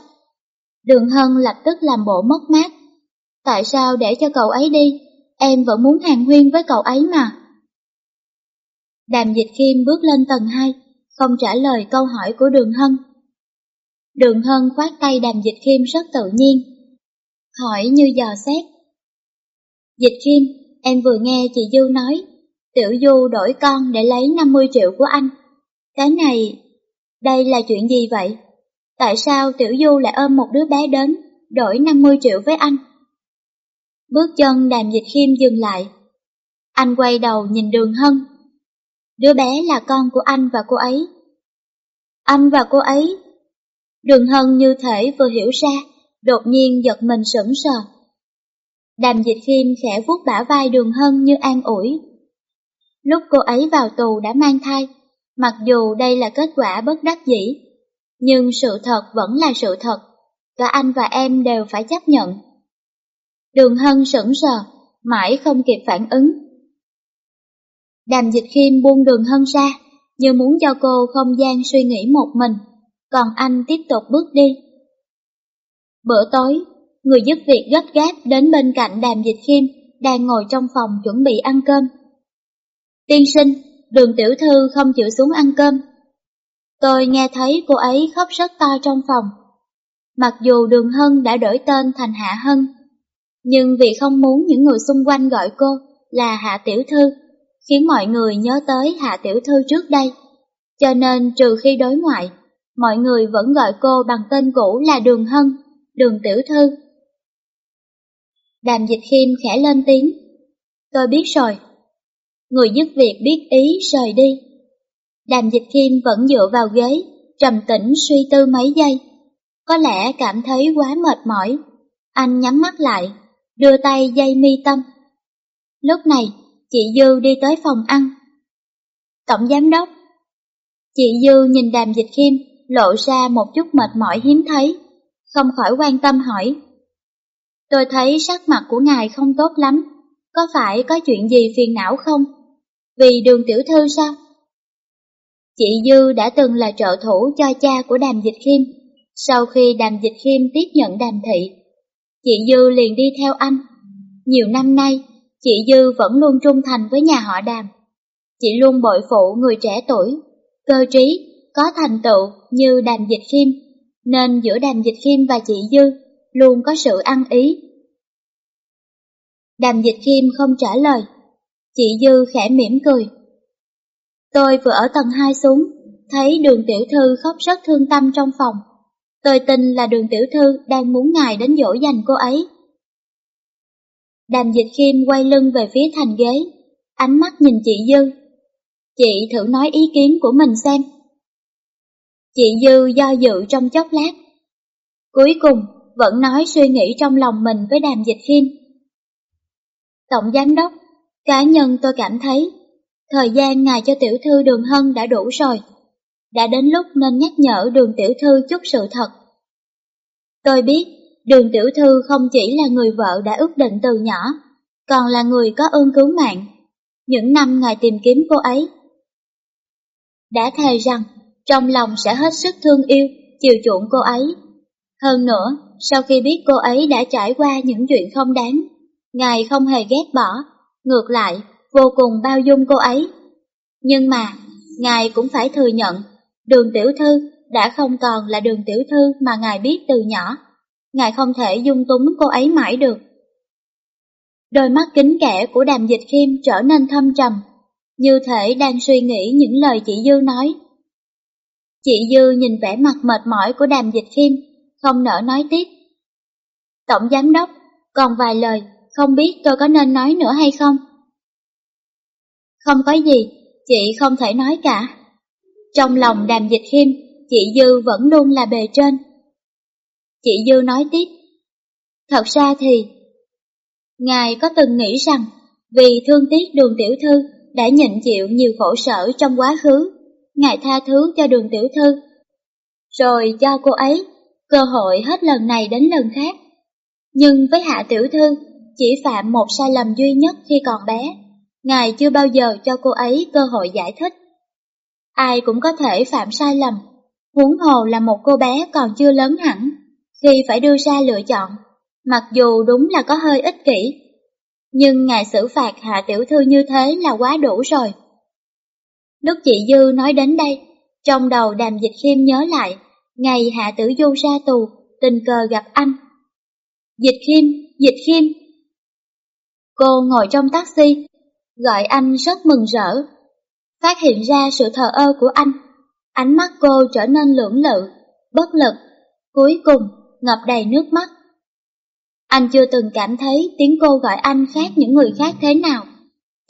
S1: Đường Hân lập tức làm bộ mất mát. Tại sao để cho cậu ấy đi? Em vẫn muốn hàng huyên với cậu ấy mà. Đàm Dịch Khiêm bước lên tầng 2, không trả lời câu hỏi của Đường Hân. Đường Hân khoát tay Đàm Dịch Khiêm rất tự nhiên, hỏi như dò xét. Dịch Khiêm, em vừa nghe chị Du nói, Tiểu Du đổi con để lấy 50 triệu của anh. Cái này, đây là chuyện gì vậy? Tại sao Tiểu Du lại ôm một đứa bé đến, đổi 50 triệu với anh? Bước chân đàm dịch khiêm dừng lại. Anh quay đầu nhìn đường hân. Đứa bé là con của anh và cô ấy. Anh và cô ấy. Đường hân như thể vừa hiểu ra, đột nhiên giật mình sững sờ. Đàm dịch khiêm khẽ vuốt bả vai đường hân như an ủi. Lúc cô ấy vào tù đã mang thai, mặc dù đây là kết quả bất đắc dĩ, nhưng sự thật vẫn là sự thật, cả anh và em đều phải chấp nhận. Đường Hân sững sờ, mãi không kịp phản ứng. Đàm dịch khiêm buông đường Hân ra, như muốn cho cô không gian suy nghĩ một mình, còn anh tiếp tục bước đi. Bữa tối, người giúp việc gấp gáp đến bên cạnh đàm dịch khiêm, đang ngồi trong phòng chuẩn bị ăn cơm. Tiên sinh, đường tiểu thư không chịu xuống ăn cơm. Tôi nghe thấy cô ấy khóc rất to trong phòng. Mặc dù đường Hân đã đổi tên thành Hạ Hân, nhưng vì không muốn những người xung quanh gọi cô là Hạ Tiểu Thư, khiến mọi người nhớ tới Hạ Tiểu Thư trước đây. Cho nên trừ khi đối ngoại, mọi người vẫn gọi cô bằng tên cũ là Đường Hân, Đường Tiểu Thư. Đàm Dịch Khiêm khẽ lên tiếng. Tôi biết rồi. Người giúp việc biết ý rời đi. Đàm Dịch Khiêm vẫn dựa vào ghế, trầm tĩnh suy tư mấy giây. Có lẽ cảm thấy quá mệt mỏi. Anh nhắm mắt lại, đưa tay dây mi tâm. Lúc này, chị Dư đi tới phòng ăn. Tổng giám đốc. Chị Dư nhìn đàm dịch khiêm, lộ ra một chút mệt mỏi hiếm thấy, không khỏi quan tâm hỏi. Tôi thấy sắc mặt của ngài không tốt lắm, có phải có chuyện gì phiền não không? Vì đường tiểu thư sao? Chị Dư đã từng là trợ thủ cho cha của đàm dịch khiêm, sau khi đàm dịch khiêm tiếp nhận đàm thị chị Dư liền đi theo anh. Nhiều năm nay, chị Dư vẫn luôn trung thành với nhà họ đàm. Chị luôn bội phụ người trẻ tuổi, cơ trí, có thành tựu như đàm dịch phim, nên giữa đàm dịch phim và chị Dư luôn có sự ăn ý. Đàm dịch phim không trả lời, chị Dư khẽ mỉm cười. Tôi vừa ở tầng 2 xuống, thấy đường tiểu thư khóc rất thương tâm trong phòng. Tôi tin là đường tiểu thư đang muốn ngài đến dỗ dành cô ấy. Đàm dịch khiêm quay lưng về phía thành ghế, ánh mắt nhìn chị Dư. Chị thử nói ý kiến của mình xem. Chị Dư do dự trong chốc lát. Cuối cùng, vẫn nói suy nghĩ trong lòng mình với đàm dịch khiêm. Tổng giám đốc, cá nhân tôi cảm thấy, thời gian ngài cho tiểu thư đường hân đã đủ rồi đã đến lúc nên nhắc nhở đường tiểu thư chút sự thật. Tôi biết, đường tiểu thư không chỉ là người vợ đã ước định từ nhỏ, còn là người có ơn cứu mạng. Những năm ngài tìm kiếm cô ấy, đã thề rằng trong lòng sẽ hết sức thương yêu, chiều chuộng cô ấy. Hơn nữa, sau khi biết cô ấy đã trải qua những chuyện không đáng, ngài không hề ghét bỏ, ngược lại, vô cùng bao dung cô ấy. Nhưng mà, ngài cũng phải thừa nhận Đường tiểu thư đã không còn là đường tiểu thư mà ngài biết từ nhỏ. Ngài không thể dung túng cô ấy mãi được. Đôi mắt kính kẻ của đàm dịch khiêm trở nên thâm trầm, như thể đang suy nghĩ những lời chị Dư nói. Chị Dư nhìn vẻ mặt mệt mỏi của đàm dịch khiêm, không nỡ nói tiếp. Tổng giám đốc, còn vài lời, không biết tôi có nên nói nữa hay không? Không có gì, chị không thể nói cả. Trong lòng đàm dịch khiêm, chị Dư vẫn luôn là bề trên. Chị Dư nói tiếp, thật ra thì, Ngài có từng nghĩ rằng vì thương tiếc đường tiểu thư đã nhịn chịu nhiều khổ sở trong quá khứ, Ngài tha thứ cho đường tiểu thư, rồi cho cô ấy cơ hội hết lần này đến lần khác. Nhưng với hạ tiểu thư, chỉ phạm một sai lầm duy nhất khi còn bé, Ngài chưa bao giờ cho cô ấy cơ hội giải thích. Ai cũng có thể phạm sai lầm, huống hồ là một cô bé còn chưa lớn hẳn, khi phải đưa ra lựa chọn, mặc dù đúng là có hơi ích kỷ. Nhưng ngài xử phạt hạ tiểu thư như thế là quá đủ rồi. Lúc chị Dư nói đến đây, trong đầu đàm dịch khiêm nhớ lại, ngày Hạ Tử Du ra tù, tình cờ gặp anh. Dịch khiêm, dịch khiêm. Cô ngồi trong taxi, gọi anh rất mừng rỡ. Phát hiện ra sự thờ ơ của anh, ánh mắt cô trở nên lưỡng lự, bất lực, cuối cùng ngập đầy nước mắt. Anh chưa từng cảm thấy tiếng cô gọi anh khác những người khác thế nào.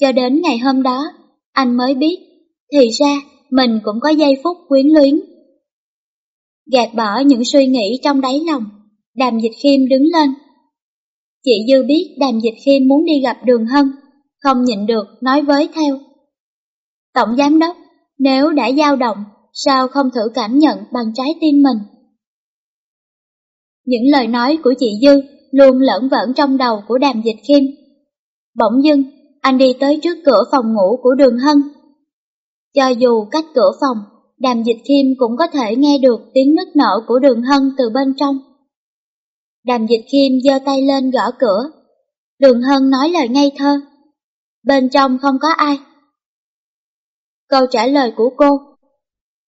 S1: Cho đến ngày hôm đó, anh mới biết, thì ra mình cũng có giây phút quyến luyến. Gạt bỏ những suy nghĩ trong đáy lòng, đàm dịch khiêm đứng lên. Chị Dư biết đàm dịch khiêm muốn đi gặp đường hân, không nhịn được nói với theo. Tổng giám đốc, nếu đã dao động, sao không thử cảm nhận bằng trái tim mình? Những lời nói của chị Dư luôn lẫn vẩn trong đầu của đàm dịch khiêm. Bỗng dưng, anh đi tới trước cửa phòng ngủ của đường hân. Cho dù cách cửa phòng, đàm dịch khiêm cũng có thể nghe được tiếng nức nở của đường hân từ bên trong. Đàm dịch khiêm giơ tay lên gõ cửa. Đường hân nói lời ngây thơ. Bên trong không có ai. Câu trả lời của cô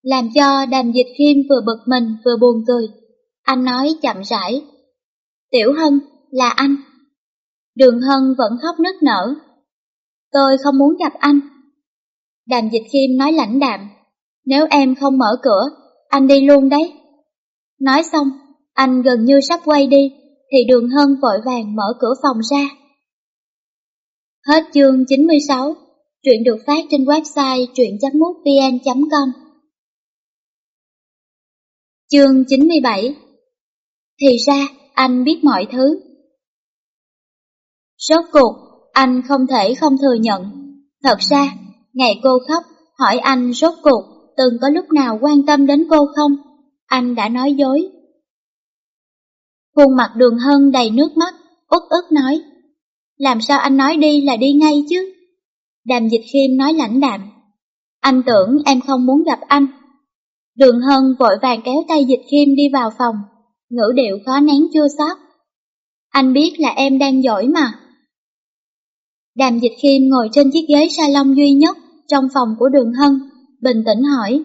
S1: làm cho đàm dịch khiêm vừa bực mình vừa buồn cười. Anh nói chậm rãi. Tiểu Hân, là anh. Đường Hân vẫn khóc nức nở. Tôi không muốn gặp anh. Đàm dịch khiêm nói lãnh đạm. Nếu em không mở cửa, anh đi luôn đấy. Nói xong, anh gần như sắp quay đi, thì đường Hân vội vàng mở cửa phòng ra. Hết chương 96, truyện được phát trên website truyện.mútvn.com Chương 97 Thì ra, anh biết mọi thứ. Rốt cuộc, anh không thể không thừa nhận. Thật ra, ngày cô khóc, hỏi anh rốt cuộc từng có lúc nào quan tâm đến cô không? Anh đã nói dối. Khuôn mặt đường hân đầy nước mắt, út ức nói. Làm sao anh nói đi là đi ngay chứ? Đàm dịch khiêm nói lãnh đạm. Anh tưởng em không muốn gặp anh. Đường hân vội vàng kéo tay dịch khiêm đi vào phòng, ngữ điệu khó nén chưa sót. Anh biết là em đang giỏi mà. Đàm dịch khiêm ngồi trên chiếc ghế salon duy nhất trong phòng của đường hân, bình tĩnh hỏi.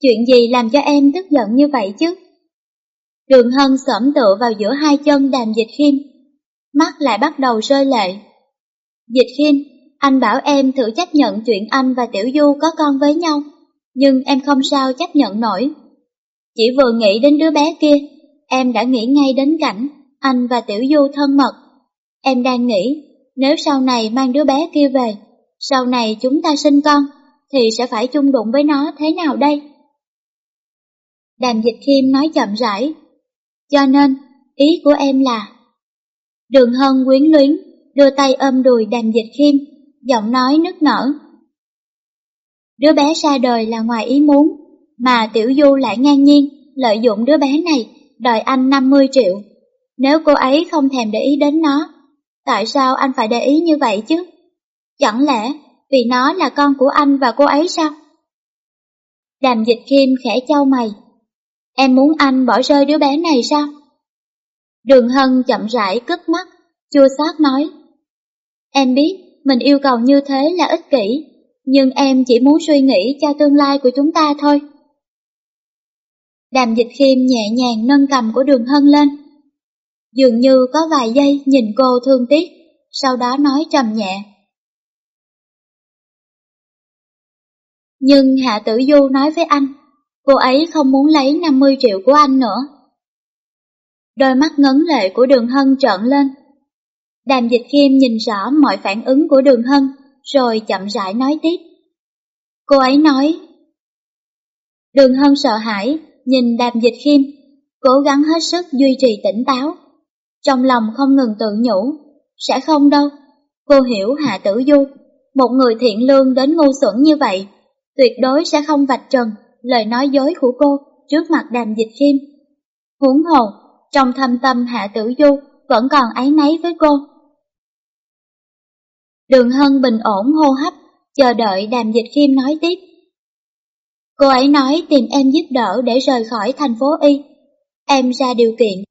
S1: Chuyện gì làm cho em tức giận như vậy chứ? Đường hân sẫm tựa vào giữa hai chân đàm dịch khiêm, mắt lại bắt đầu rơi lệ. Dịch khiêm, anh bảo em thử chấp nhận chuyện anh và Tiểu Du có con với nhau, nhưng em không sao chấp nhận nổi. Chỉ vừa nghĩ đến đứa bé kia, em đã nghĩ ngay đến cảnh anh và Tiểu Du thân mật. Em đang nghĩ, nếu sau này mang đứa bé kia về, sau này chúng ta sinh con, thì sẽ phải chung đụng với nó thế nào đây? Đàm dịch khiêm nói chậm rãi. Cho nên, ý của em là... Đường hân quyến luyến, đưa tay ôm đùi đàm dịch khiêm, giọng nói nức nở. Đứa bé ra đời là ngoài ý muốn, mà Tiểu Du lại ngang nhiên lợi dụng đứa bé này đòi anh 50 triệu. Nếu cô ấy không thèm để ý đến nó, tại sao anh phải để ý như vậy chứ? Chẳng lẽ vì nó là con của anh và cô ấy sao? Đàm dịch kim khẽ trao mày. Em muốn anh bỏ rơi đứa bé này sao? Đường Hân chậm rãi cất mắt, chua xót nói. Em biết mình yêu cầu như thế là ích kỷ, nhưng em chỉ muốn suy nghĩ cho tương lai của chúng ta thôi. Đàm dịch khiêm nhẹ nhàng nâng cầm của đường hân lên. Dường như có vài giây nhìn cô thương tiếc, sau đó nói trầm nhẹ. Nhưng Hạ Tử Du nói với anh, cô ấy không muốn lấy 50 triệu của anh nữa. Đôi mắt ngấn lệ của đường hân trợn lên. Đàm dịch khiêm nhìn rõ mọi phản ứng của đường hân, rồi chậm rãi nói tiếp. Cô ấy nói, Đường hân sợ hãi, nhìn đàm dịch khiêm, cố gắng hết sức duy trì tỉnh táo. Trong lòng không ngừng tự nhủ, sẽ không đâu, cô hiểu Hạ Tử Du, một người thiện lương đến ngu xuẩn như vậy, tuyệt đối sẽ không vạch trần lời nói dối của cô trước mặt đàm dịch khiêm. Huống hồ, trong thâm tâm Hạ Tử Du vẫn còn áy náy với cô. Đường Hân bình ổn hô hấp, chờ đợi đàm dịch khiêm nói tiếp. Cô ấy nói tìm em giúp đỡ để rời khỏi thành phố Y. Em ra điều kiện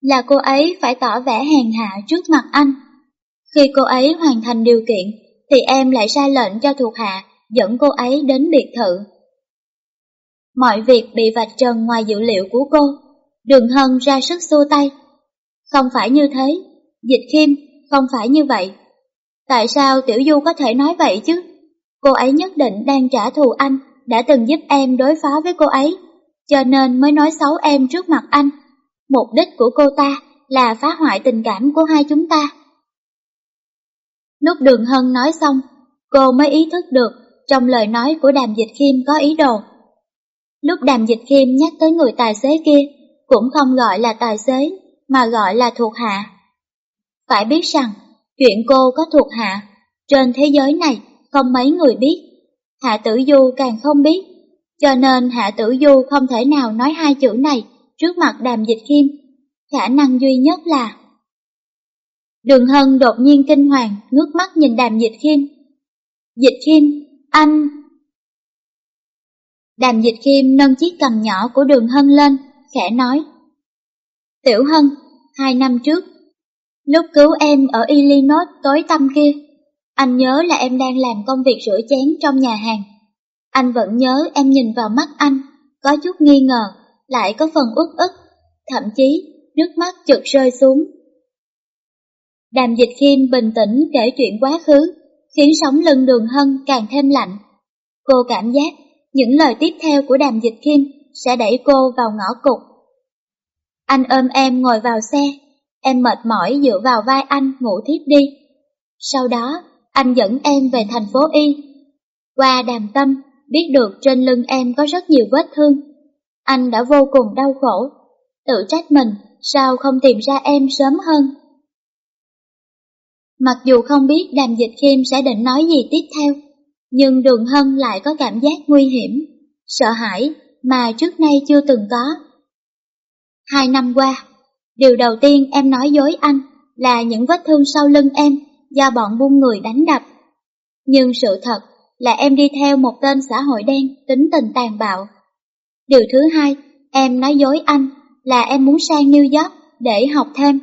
S1: là cô ấy phải tỏ vẻ hèn hạ trước mặt anh. Khi cô ấy hoàn thành điều kiện, thì em lại ra lệnh cho thuộc hạ dẫn cô ấy đến biệt thự. Mọi việc bị vạch trần ngoài dữ liệu của cô, đường hân ra sức xua tay. Không phải như thế, dịch khiêm, không phải như vậy. Tại sao Tiểu Du có thể nói vậy chứ? Cô ấy nhất định đang trả thù anh, đã từng giúp em đối phó với cô ấy, cho nên mới nói xấu em trước mặt anh. Mục đích của cô ta là phá hoại tình cảm của hai chúng ta. Lúc Đường Hân nói xong, cô mới ý thức được trong lời nói của Đàm Dịch Khiêm có ý đồ. Lúc Đàm Dịch Khiêm nhắc tới người tài xế kia, cũng không gọi là tài xế, mà gọi là thuộc hạ. Phải biết rằng, chuyện cô có thuộc hạ, trên thế giới này không mấy người biết. Hạ Tử Du càng không biết, cho nên Hạ Tử Du không thể nào nói hai chữ này trước mặt Đàm Dịch Khiêm. Khả năng duy nhất là Đường Hân đột nhiên kinh hoàng, ngước mắt nhìn đàm dịch khiêm. Dịch khiêm, anh... Đàm dịch khiêm nâng chiếc cầm nhỏ của đường Hân lên, khẽ nói. Tiểu Hân, hai năm trước, lúc cứu em ở Illinois tối tăm kia, anh nhớ là em đang làm công việc rửa chén trong nhà hàng. Anh vẫn nhớ em nhìn vào mắt anh, có chút nghi ngờ, lại có phần uất ức, thậm chí nước mắt chợt rơi xuống Đàm dịch khiêm bình tĩnh kể chuyện quá khứ, khiến sóng lưng đường hân càng thêm lạnh. Cô cảm giác những lời tiếp theo của đàm dịch khiêm sẽ đẩy cô vào ngõ cụt. Anh ôm em ngồi vào xe, em mệt mỏi dựa vào vai anh ngủ thiếp đi. Sau đó, anh dẫn em về thành phố Y. Qua đàm tâm, biết được trên lưng em có rất nhiều vết thương. Anh đã vô cùng đau khổ, tự trách mình sao không tìm ra em sớm hơn. Mặc dù không biết đàm dịch khiêm sẽ định nói gì tiếp theo, nhưng đường hân lại có cảm giác nguy hiểm, sợ hãi mà trước nay chưa từng có. Hai năm qua, điều đầu tiên em nói dối anh là những vết thương sau lưng em do bọn buôn người đánh đập. Nhưng sự thật là em đi theo một tên xã hội đen tính tình tàn bạo. Điều thứ hai, em nói dối anh là em muốn sang New York để học thêm.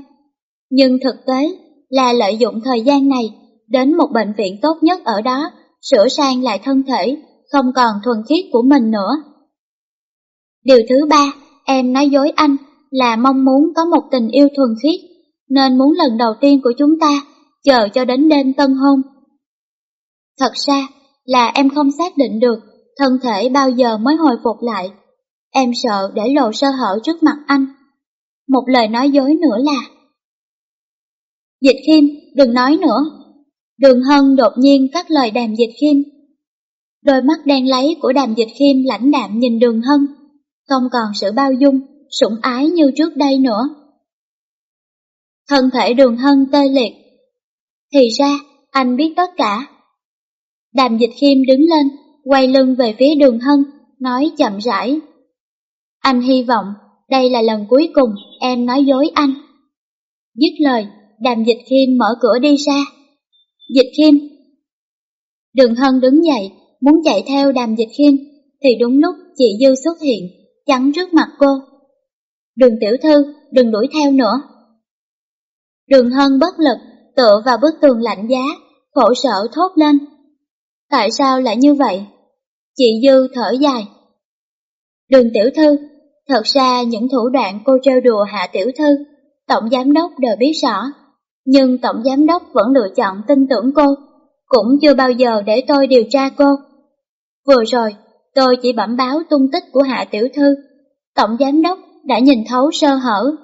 S1: Nhưng thực tế là lợi dụng thời gian này đến một bệnh viện tốt nhất ở đó, sửa sang lại thân thể, không còn thuần khiết của mình nữa. Điều thứ ba, em nói dối anh là mong muốn có một tình yêu thuần khiết, nên muốn lần đầu tiên của chúng ta chờ cho đến đêm tân hôn. Thật ra là em không xác định được thân thể bao giờ mới hồi phục lại. Em sợ để lộ sơ hở trước mặt anh. Một lời nói dối nữa là Dịch khiêm, đừng nói nữa. Đường hân đột nhiên cắt lời đàm dịch khiêm. Đôi mắt đen lấy của đàm dịch khiêm lãnh đạm nhìn đường hân, không còn sự bao dung, sủng ái như trước đây nữa. Thân thể đường hân tê liệt. Thì ra, anh biết tất cả. Đàm dịch khiêm đứng lên, quay lưng về phía đường hân, nói chậm rãi. Anh hy vọng đây là lần cuối cùng em nói dối anh. Dứt lời, đàm dịch khiêm mở cửa đi ra. Dịch khiêm! Đường Hân đứng dậy, muốn chạy theo đàm dịch khiêm, thì đúng lúc chị Dư xuất hiện, chắn trước mặt cô. Đường tiểu thư, đừng đuổi theo nữa. Đường Hân bất lực, tựa vào bức tường lạnh giá, khổ sở thốt lên. Tại sao lại như vậy? Chị Dư thở dài. Đường tiểu thư, thật ra những thủ đoạn cô trêu đùa hạ tiểu thư, tổng giám đốc đều biết rõ nhưng Tổng Giám Đốc vẫn lựa chọn tin tưởng cô, cũng chưa bao giờ để tôi điều tra cô. Vừa rồi, tôi chỉ bẩm báo tung tích của Hạ Tiểu Thư. Tổng Giám Đốc đã nhìn thấu sơ hở,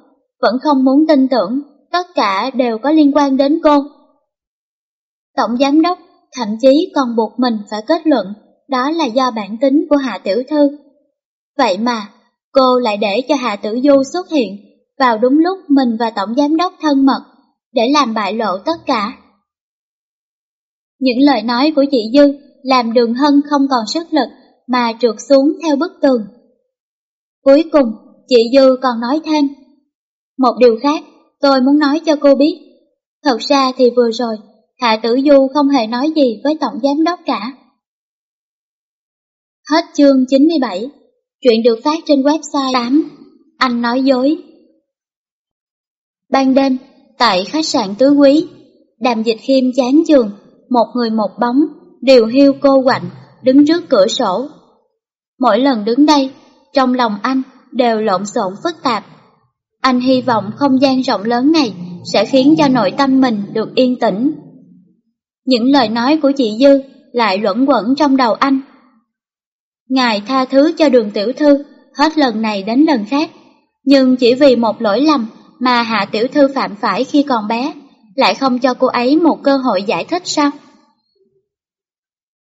S1: vẫn không muốn tin tưởng, tất cả đều có liên quan đến cô. Tổng Giám Đốc thậm chí còn buộc mình phải kết luận đó là do bản tính của Hạ Tiểu Thư. Vậy mà, cô lại để cho Hạ Tử Du xuất hiện vào đúng lúc mình và Tổng Giám Đốc thân mật để làm bại lộ tất cả. Những lời nói của chị Dư làm đường hân không còn sức lực mà trượt xuống theo bức tường. Cuối cùng, chị Dư còn nói thêm. Một điều khác, tôi muốn nói cho cô biết. Thật ra thì vừa rồi, Hạ Tử Du không hề nói gì với Tổng Giám Đốc cả. Hết chương 97, chuyện được phát trên website 8, anh nói dối. Ban đêm, Tại khách sạn tứ quý, đàm dịch khiêm chán trường, một người một bóng, điều hiu cô quạnh, đứng trước cửa sổ. Mỗi lần đứng đây, trong lòng anh đều lộn xộn phức tạp. Anh hy vọng không gian rộng lớn này sẽ khiến cho nội tâm mình được yên tĩnh. Những lời nói của chị Dư lại luẩn quẩn trong đầu anh. Ngài tha thứ cho đường tiểu thư hết lần này đến lần khác, nhưng chỉ vì một lỗi lầm mà hạ tiểu thư phạm phải khi còn bé, lại không cho cô ấy một cơ hội giải thích sao?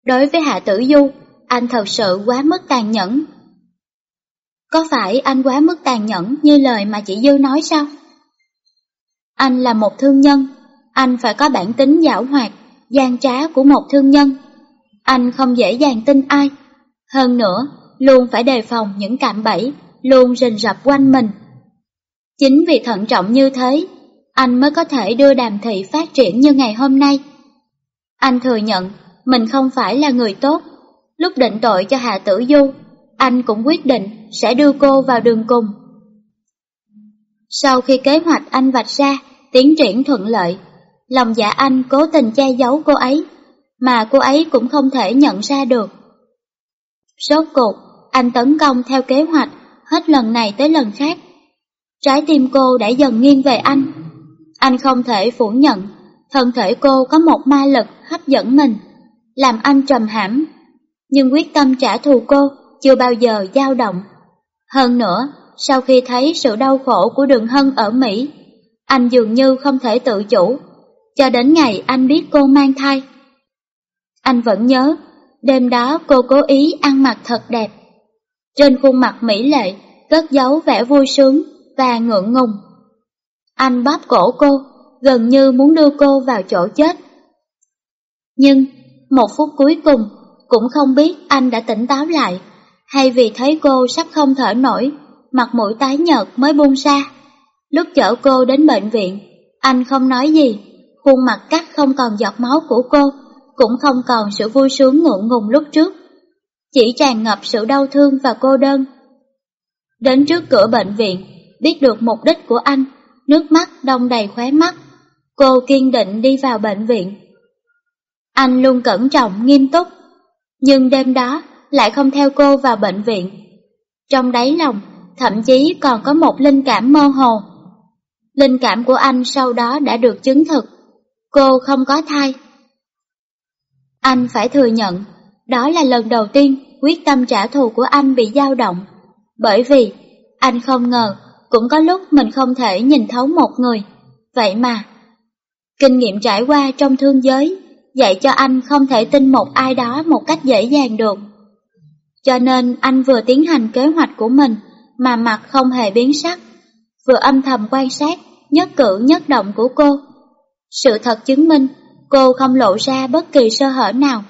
S1: Đối với Hạ Tử Du, anh thật sự quá mức tàn nhẫn. Có phải anh quá mức tàn nhẫn như lời mà chị Dư nói sao? Anh là một thương nhân, anh phải có bản tính giảo hoạt, gian trá của một thương nhân. Anh không dễ dàng tin ai. Hơn nữa, luôn phải đề phòng những cạm bẫy, luôn rình rập quanh mình. Chính vì thận trọng như thế, anh mới có thể đưa đàm thị phát triển như ngày hôm nay. Anh thừa nhận mình không phải là người tốt. Lúc định tội cho Hạ Tử Du, anh cũng quyết định sẽ đưa cô vào đường cùng. Sau khi kế hoạch anh vạch ra, tiến triển thuận lợi, lòng dạ anh cố tình che giấu cô ấy, mà cô ấy cũng không thể nhận ra được. Rốt cuộc, anh tấn công theo kế hoạch, hết lần này tới lần khác. Trái tim cô đã dần nghiêng về anh. Anh không thể phủ nhận, thân thể cô có một ma lực hấp dẫn mình làm anh trầm hãm, nhưng quyết tâm trả thù cô chưa bao giờ dao động. Hơn nữa, sau khi thấy sự đau khổ của Đường Hân ở Mỹ, anh dường như không thể tự chủ, cho đến ngày anh biết cô mang thai. Anh vẫn nhớ, đêm đó cô cố ý ăn mặc thật đẹp. Trên khuôn mặt mỹ lệ, cất giấu vẻ vui sướng và ngượng ngùng. Anh bóp cổ cô, gần như muốn đưa cô vào chỗ chết. Nhưng một phút cuối cùng, cũng không biết anh đã tỉnh táo lại, hay vì thấy cô sắp không thở nổi, mặt mũi tái nhợt mới buông ra. Lúc chở cô đến bệnh viện, anh không nói gì, khuôn mặt cắt không còn giọt máu của cô, cũng không còn sự vui sướng ngượng ngùng lúc trước. Chỉ tràn ngập sự đau thương và cô đơn. Đến trước cửa bệnh viện, biết được mục đích của anh, nước mắt đông đầy khóe mắt. Cô kiên định đi vào bệnh viện. Anh luôn cẩn trọng, nghiêm túc, nhưng đêm đó lại không theo cô vào bệnh viện. Trong đáy lòng, thậm chí còn có một linh cảm mơ hồ. Linh cảm của anh sau đó đã được chứng thực, cô không có thai. Anh phải thừa nhận, đó là lần đầu tiên quyết tâm trả thù của anh bị dao động, bởi vì anh không ngờ cũng có lúc mình không thể nhìn thấu một người, vậy mà. Kinh nghiệm trải qua trong thương giới dạy cho anh không thể tin một ai đó một cách dễ dàng được. Cho nên anh vừa tiến hành kế hoạch của mình mà mặt không hề biến sắc, vừa âm thầm quan sát nhất cử nhất động của cô. Sự thật chứng minh cô không lộ ra bất kỳ sơ hở nào.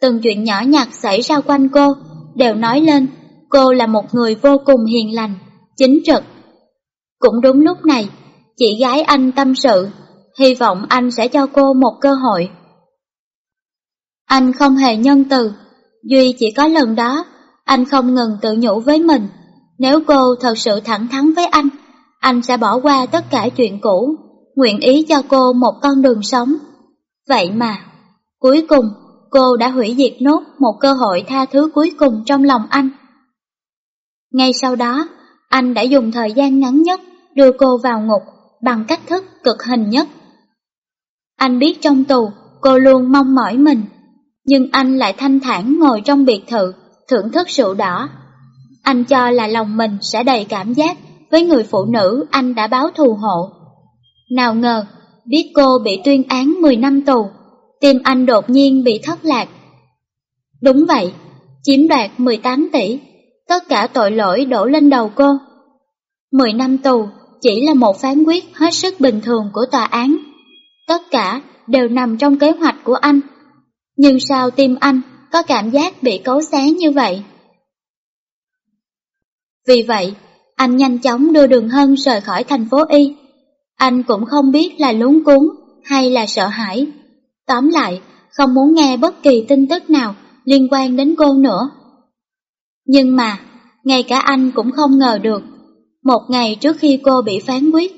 S1: Từng chuyện nhỏ nhặt xảy ra quanh cô đều nói lên cô là một người vô cùng hiền lành, chính trực. Cũng đúng lúc này, chị gái anh tâm sự, hy vọng anh sẽ cho cô một cơ hội. Anh không hề nhân từ, duy chỉ có lần đó, anh không ngừng tự nhủ với mình, nếu cô thật sự thẳng thắn với anh, anh sẽ bỏ qua tất cả chuyện cũ, nguyện ý cho cô một con đường sống. Vậy mà, cuối cùng, cô đã hủy diệt nốt một cơ hội tha thứ cuối cùng trong lòng anh. Ngay sau đó, anh đã dùng thời gian ngắn nhất đưa cô vào ngục bằng cách thức cực hình nhất. Anh biết trong tù, cô luôn mong mỏi mình nhưng anh lại thanh thản ngồi trong biệt thự, thưởng thức rượu đỏ. Anh cho là lòng mình sẽ đầy cảm giác với người phụ nữ anh đã báo thù hộ. Nào ngờ, biết cô bị tuyên án 10 năm tù, tim anh đột nhiên bị thất lạc. Đúng vậy, chiếm đoạt 18 tỷ, tất cả tội lỗi đổ lên đầu cô. 10 năm tù chỉ là một phán quyết hết sức bình thường của tòa án. Tất cả đều nằm trong kế hoạch của anh. Nhưng sao tim anh có cảm giác bị cấu xé như vậy? Vì vậy, anh nhanh chóng đưa Đường Hân rời khỏi thành phố Y. Anh cũng không biết là lúng cuốn hay là sợ hãi. Tóm lại, không muốn nghe bất kỳ tin tức nào liên quan đến cô nữa. Nhưng mà, ngay cả anh cũng không ngờ được, một ngày trước khi cô bị phán quyết,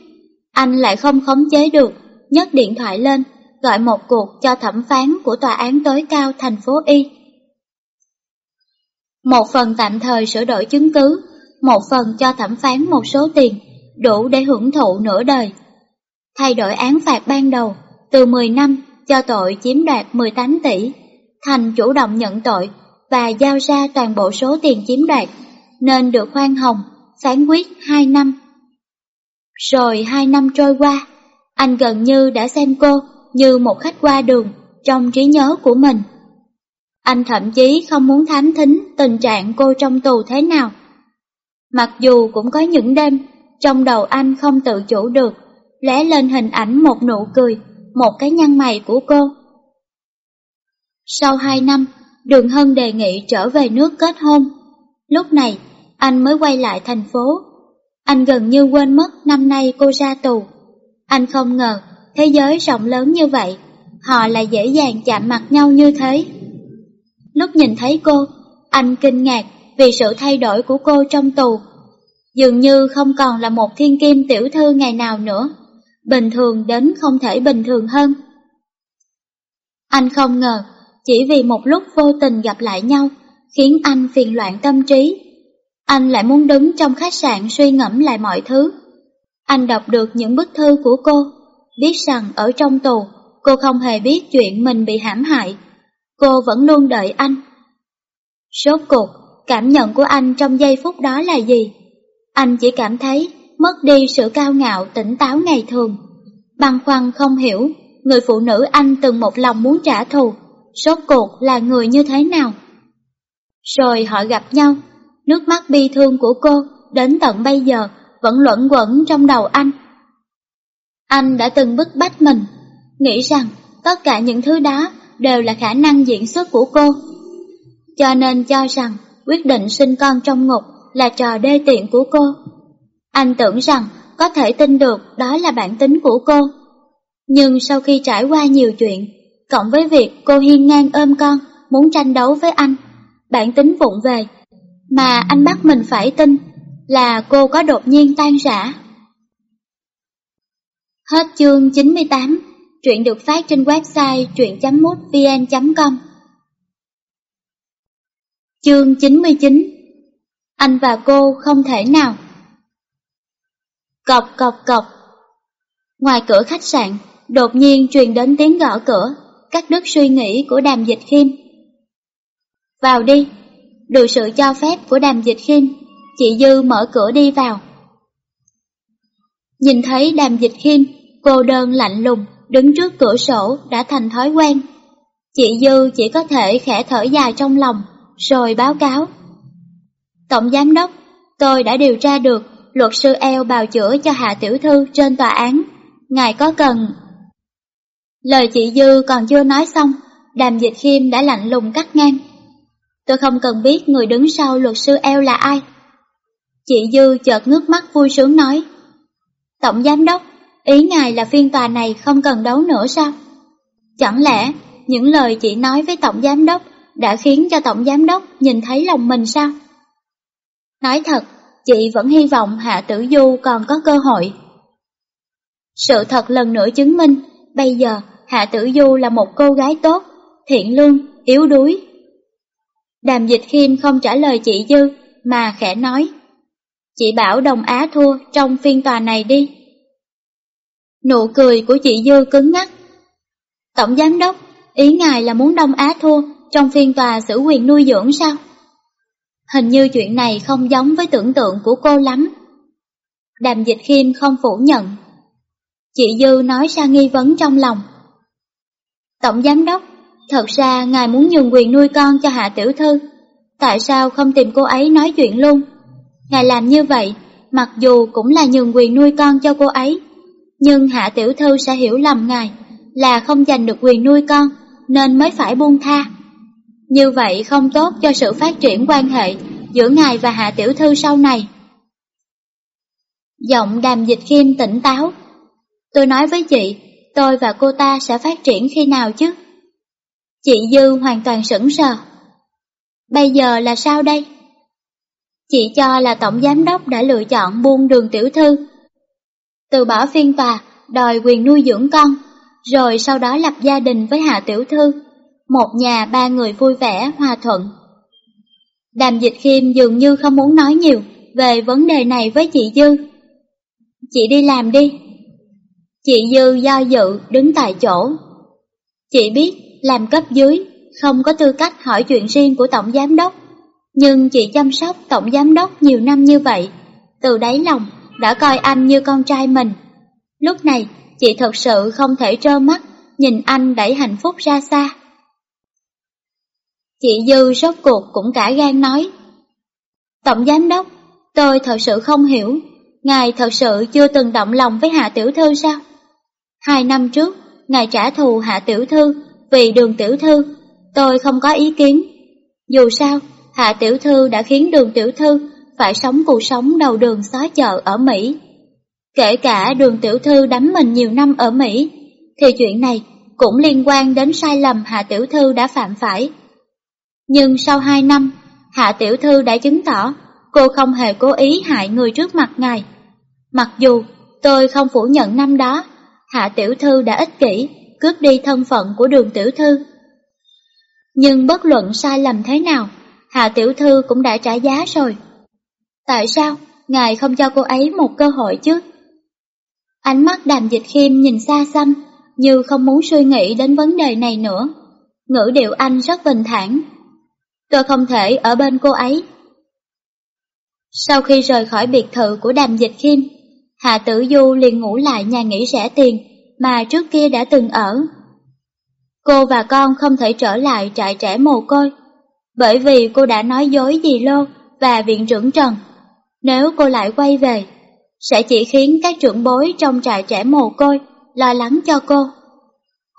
S1: anh lại không khống chế được, nhấc điện thoại lên gọi một cuộc cho thẩm phán của tòa án tối cao thành phố Y. Một phần tạm thời sửa đổi chứng cứ, một phần cho thẩm phán một số tiền, đủ để hưởng thụ nửa đời. Thay đổi án phạt ban đầu, từ 10 năm cho tội chiếm đoạt 18 tỷ, thành chủ động nhận tội và giao ra toàn bộ số tiền chiếm đoạt, nên được khoan hồng, phán quyết 2 năm. Rồi 2 năm trôi qua, anh gần như đã xem cô như một khách qua đường trong trí nhớ của mình. Anh thậm chí không muốn thám thính tình trạng cô trong tù thế nào. Mặc dù cũng có những đêm, trong đầu anh không tự chủ được, lóe lên hình ảnh một nụ cười, một cái nhăn mày của cô. Sau hai năm, Đường Hân đề nghị trở về nước kết hôn. Lúc này, anh mới quay lại thành phố. Anh gần như quên mất năm nay cô ra tù. Anh không ngờ thế giới rộng lớn như vậy, họ lại dễ dàng chạm mặt nhau như thế. Lúc nhìn thấy cô, anh kinh ngạc vì sự thay đổi của cô trong tù. Dường như không còn là một thiên kim tiểu thư ngày nào nữa, bình thường đến không thể bình thường hơn. Anh không ngờ, chỉ vì một lúc vô tình gặp lại nhau, khiến anh phiền loạn tâm trí. Anh lại muốn đứng trong khách sạn suy ngẫm lại mọi thứ. Anh đọc được những bức thư của cô, biết rằng ở trong tù, cô không hề biết chuyện mình bị hãm hại. Cô vẫn luôn đợi anh. Sốt cuộc, cảm nhận của anh trong giây phút đó là gì? Anh chỉ cảm thấy mất đi sự cao ngạo tỉnh táo ngày thường. Băn khoăn không hiểu, người phụ nữ anh từng một lòng muốn trả thù, sốt cuộc là người như thế nào? Rồi họ gặp nhau, nước mắt bi thương của cô đến tận bây giờ vẫn luẩn quẩn trong đầu anh. Anh đã từng bức bách mình, nghĩ rằng tất cả những thứ đó đều là khả năng diễn xuất của cô. Cho nên cho rằng quyết định sinh con trong ngục là trò đê tiện của cô. Anh tưởng rằng có thể tin được đó là bản tính của cô. Nhưng sau khi trải qua nhiều chuyện, cộng với việc cô hiên ngang ôm con, muốn tranh đấu với anh, bản tính vụng về, mà anh bắt mình phải tin là cô có đột nhiên tan rã. Hết chương 98, truyện được phát trên website truyện.mútvn.com Chương 99 Anh và cô không thể nào Cọc cọc cọc Ngoài cửa khách sạn, đột nhiên truyền đến tiếng gõ cửa, cắt đứt suy nghĩ của đàm dịch khiêm. Vào đi, được sự cho phép của đàm dịch khiêm, chị Dư mở cửa đi vào. Nhìn thấy đàm dịch khiêm, cô đơn lạnh lùng, đứng trước cửa sổ đã thành thói quen. Chị Dư chỉ có thể khẽ thở dài trong lòng, rồi báo cáo. Tổng Giám Đốc, tôi đã điều tra được luật sư eo bào chữa cho Hạ Tiểu Thư trên tòa án. Ngài có cần... Lời chị Dư còn chưa nói xong, đàm dịch khiêm đã lạnh lùng cắt ngang. Tôi không cần biết người đứng sau luật sư eo là ai. Chị Dư chợt ngước mắt vui sướng nói. Tổng Giám Đốc, ý ngài là phiên tòa này không cần đấu nữa sao? Chẳng lẽ những lời chị nói với Tổng Giám Đốc đã khiến cho Tổng Giám Đốc nhìn thấy lòng mình sao? Nói thật, chị vẫn hy vọng Hạ Tử Du còn có cơ hội. Sự thật lần nữa chứng minh, bây giờ Hạ Tử Du là một cô gái tốt, thiện lương, yếu đuối. Đàm Dịch Khiêm không trả lời chị Dư, mà khẽ nói. Chị bảo Đồng Á thua trong phiên tòa này đi. Nụ cười của chị Dư cứng ngắt. Tổng Giám Đốc, ý ngài là muốn Đông Á thua trong phiên tòa xử quyền nuôi dưỡng sao? Hình như chuyện này không giống với tưởng tượng của cô lắm. Đàm Dịch Khiêm không phủ nhận. Chị Dư nói ra nghi vấn trong lòng. Tổng Giám Đốc, thật ra ngài muốn nhường quyền nuôi con cho Hạ Tiểu Thư. Tại sao không tìm cô ấy nói chuyện luôn? Ngài làm như vậy, mặc dù cũng là nhường quyền nuôi con cho cô ấy, nhưng Hạ Tiểu Thư sẽ hiểu lầm ngài là không giành được quyền nuôi con nên mới phải buông tha. Như vậy không tốt cho sự phát triển quan hệ giữa ngài và Hạ Tiểu Thư sau này. Giọng đàm dịch khiêm tỉnh táo. Tôi nói với chị, tôi và cô ta sẽ phát triển khi nào chứ? Chị Dư hoàn toàn sững sờ. Bây giờ là sao đây? Chị cho là Tổng Giám Đốc đã lựa chọn buông đường tiểu thư. Từ bỏ phiên tòa, đòi quyền nuôi dưỡng con, rồi sau đó lập gia đình với Hạ Tiểu Thư. Một nhà ba người vui vẻ, hòa thuận. Đàm dịch khiêm dường như không muốn nói nhiều về vấn đề này với chị Dư. Chị đi làm đi. Chị Dư do dự đứng tại chỗ. Chị biết làm cấp dưới không có tư cách hỏi chuyện riêng của Tổng Giám Đốc. Nhưng chị chăm sóc Tổng Giám Đốc nhiều năm như vậy, từ đáy lòng đã coi anh như con trai mình. Lúc này, chị thật sự không thể trơ mắt nhìn anh đẩy hạnh phúc ra xa. Chị Dư rốt cuộc cũng cả gan nói. Tổng Giám Đốc, tôi thật sự không hiểu, ngài thật sự chưa từng động lòng với Hạ Tiểu Thư sao? Hai năm trước, ngài trả thù Hạ Tiểu Thư vì đường Tiểu Thư, tôi không có ý kiến. Dù sao, Hạ Tiểu Thư đã khiến đường Tiểu Thư phải sống cuộc sống đầu đường xó chợ ở Mỹ. Kể cả đường Tiểu Thư đắm mình nhiều năm ở Mỹ, thì chuyện này cũng liên quan đến sai lầm Hạ Tiểu Thư đã phạm phải. Nhưng sau hai năm, Hạ Tiểu Thư đã chứng tỏ cô không hề cố ý hại người trước mặt ngài. Mặc dù tôi không phủ nhận năm đó, Hạ Tiểu Thư đã ích kỷ, cướp đi thân phận của đường Tiểu Thư. Nhưng bất luận sai lầm thế nào, Hạ Tiểu Thư cũng đã trả giá rồi. Tại sao ngài không cho cô ấy một cơ hội chứ? Ánh mắt đàm dịch khiêm nhìn xa xăm, như không muốn suy nghĩ đến vấn đề này nữa. Ngữ điệu anh rất bình thản. Tôi không thể ở bên cô ấy. Sau khi rời khỏi biệt thự của đàm dịch khiêm, Hạ Tử Du liền ngủ lại nhà nghỉ rẻ tiền mà trước kia đã từng ở. Cô và con không thể trở lại trại trẻ mồ côi, bởi vì cô đã nói dối dì Lô và viện trưởng Trần. Nếu cô lại quay về, sẽ chỉ khiến các trưởng bối trong trại trẻ mồ côi lo lắng cho cô.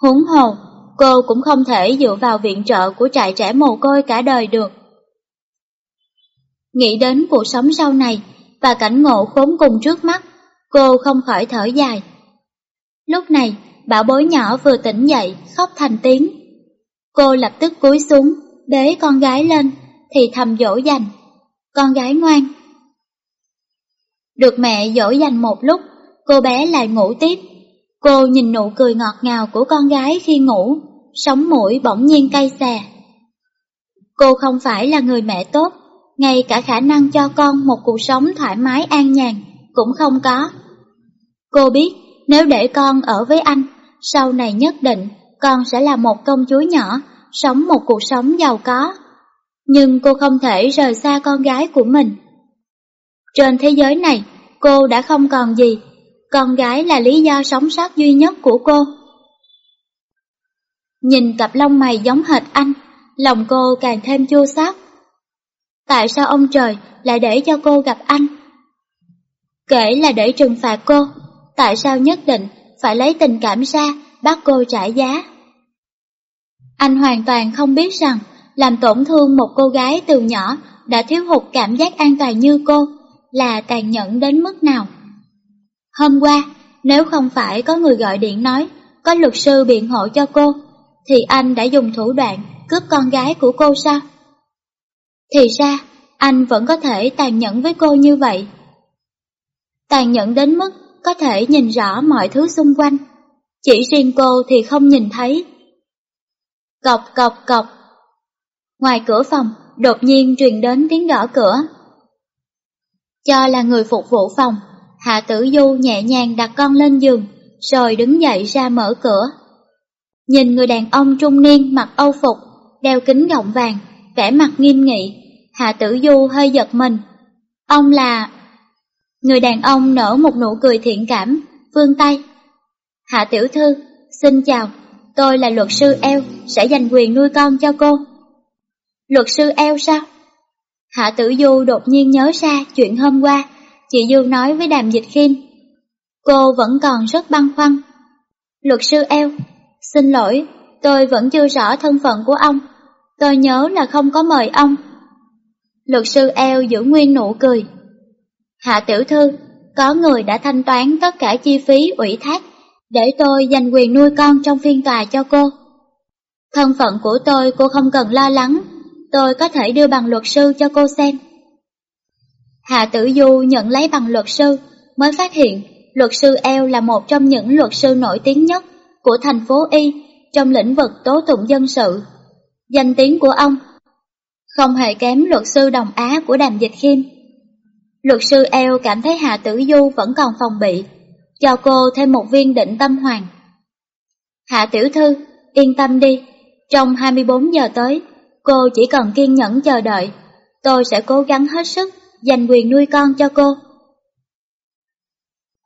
S1: Huống hồ, cô cũng không thể dựa vào viện trợ của trại trẻ mồ côi cả đời được. Nghĩ đến cuộc sống sau này và cảnh ngộ khốn cùng trước mắt, cô không khỏi thở dài. Lúc này, bảo bối nhỏ vừa tỉnh dậy, khóc thành tiếng. Cô lập tức cúi xuống, bế con gái lên, thì thầm dỗ dành. Con gái ngoan. Được mẹ dỗ dành một lúc, cô bé lại ngủ tiếp. Cô nhìn nụ cười ngọt ngào của con gái khi ngủ, sống mũi bỗng nhiên cay xè. Cô không phải là người mẹ tốt, ngay cả khả năng cho con một cuộc sống thoải mái an nhàn cũng không có. Cô biết nếu để con ở với anh, sau này nhất định con sẽ là một công chúa nhỏ, sống một cuộc sống giàu có. Nhưng cô không thể rời xa con gái của mình. Trên thế giới này, cô đã không còn gì, con gái là lý do sống sót duy nhất của cô. Nhìn cặp lông mày giống hệt anh, lòng cô càng thêm chua xót. Tại sao ông trời lại để cho cô gặp anh? Kể là để trừng phạt cô, tại sao nhất định phải lấy tình cảm ra bắt cô trả giá? Anh hoàn toàn không biết rằng làm tổn thương một cô gái từ nhỏ đã thiếu hụt cảm giác an toàn như cô là tàn nhẫn đến mức nào. Hôm qua, nếu không phải có người gọi điện nói có luật sư biện hộ cho cô, thì anh đã dùng thủ đoạn cướp con gái của cô sao? Thì ra, anh vẫn có thể tàn nhẫn với cô như vậy. Tàn nhẫn đến mức có thể nhìn rõ mọi thứ xung quanh, chỉ riêng cô thì không nhìn thấy. Cọc cọc cọc. Ngoài cửa phòng, đột nhiên truyền đến tiếng gõ cửa. Cho là người phục vụ phòng, Hạ Tử Du nhẹ nhàng đặt con lên giường, rồi đứng dậy ra mở cửa. Nhìn người đàn ông trung niên mặc âu phục, đeo kính gọng vàng, vẻ mặt nghiêm nghị, Hạ Tử Du hơi giật mình. Ông là... Người đàn ông nở một nụ cười thiện cảm, vươn tay. Hạ Tiểu Thư, xin chào, tôi là luật sư eo, sẽ dành quyền nuôi con cho cô. Luật sư eo sao? Hạ Tử Du đột nhiên nhớ ra chuyện hôm qua, chị Dương nói với Đàm Dịch Khiêm. Cô vẫn còn rất băn khoăn. Luật sư eo, xin lỗi, tôi vẫn chưa rõ thân phận của ông. Tôi nhớ là không có mời ông. Luật sư eo giữ nguyên nụ cười. Hạ tiểu thư, có người đã thanh toán tất cả chi phí ủy thác để tôi giành quyền nuôi con trong phiên tòa cho cô. Thân phận của tôi cô không cần lo lắng, tôi có thể đưa bằng luật sư cho cô xem. Hạ Tử Du nhận lấy bằng luật sư, mới phát hiện luật sư eo là một trong những luật sư nổi tiếng nhất của thành phố Y trong lĩnh vực tố tụng dân sự. Danh tiếng của ông không hề kém luật sư đồng Á của đàm dịch khiêm. Luật sư eo cảm thấy Hạ Tử Du vẫn còn phòng bị, cho cô thêm một viên định tâm hoàng. Hạ tiểu thư, yên tâm đi, trong 24 giờ tới, cô chỉ cần kiên nhẫn chờ đợi, tôi sẽ cố gắng hết sức giành quyền nuôi con cho cô.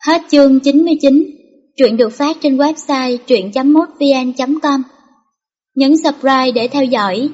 S1: Hết chương 99, truyện được phát trên website truyện.mútvn.com. Nhấn subscribe để theo dõi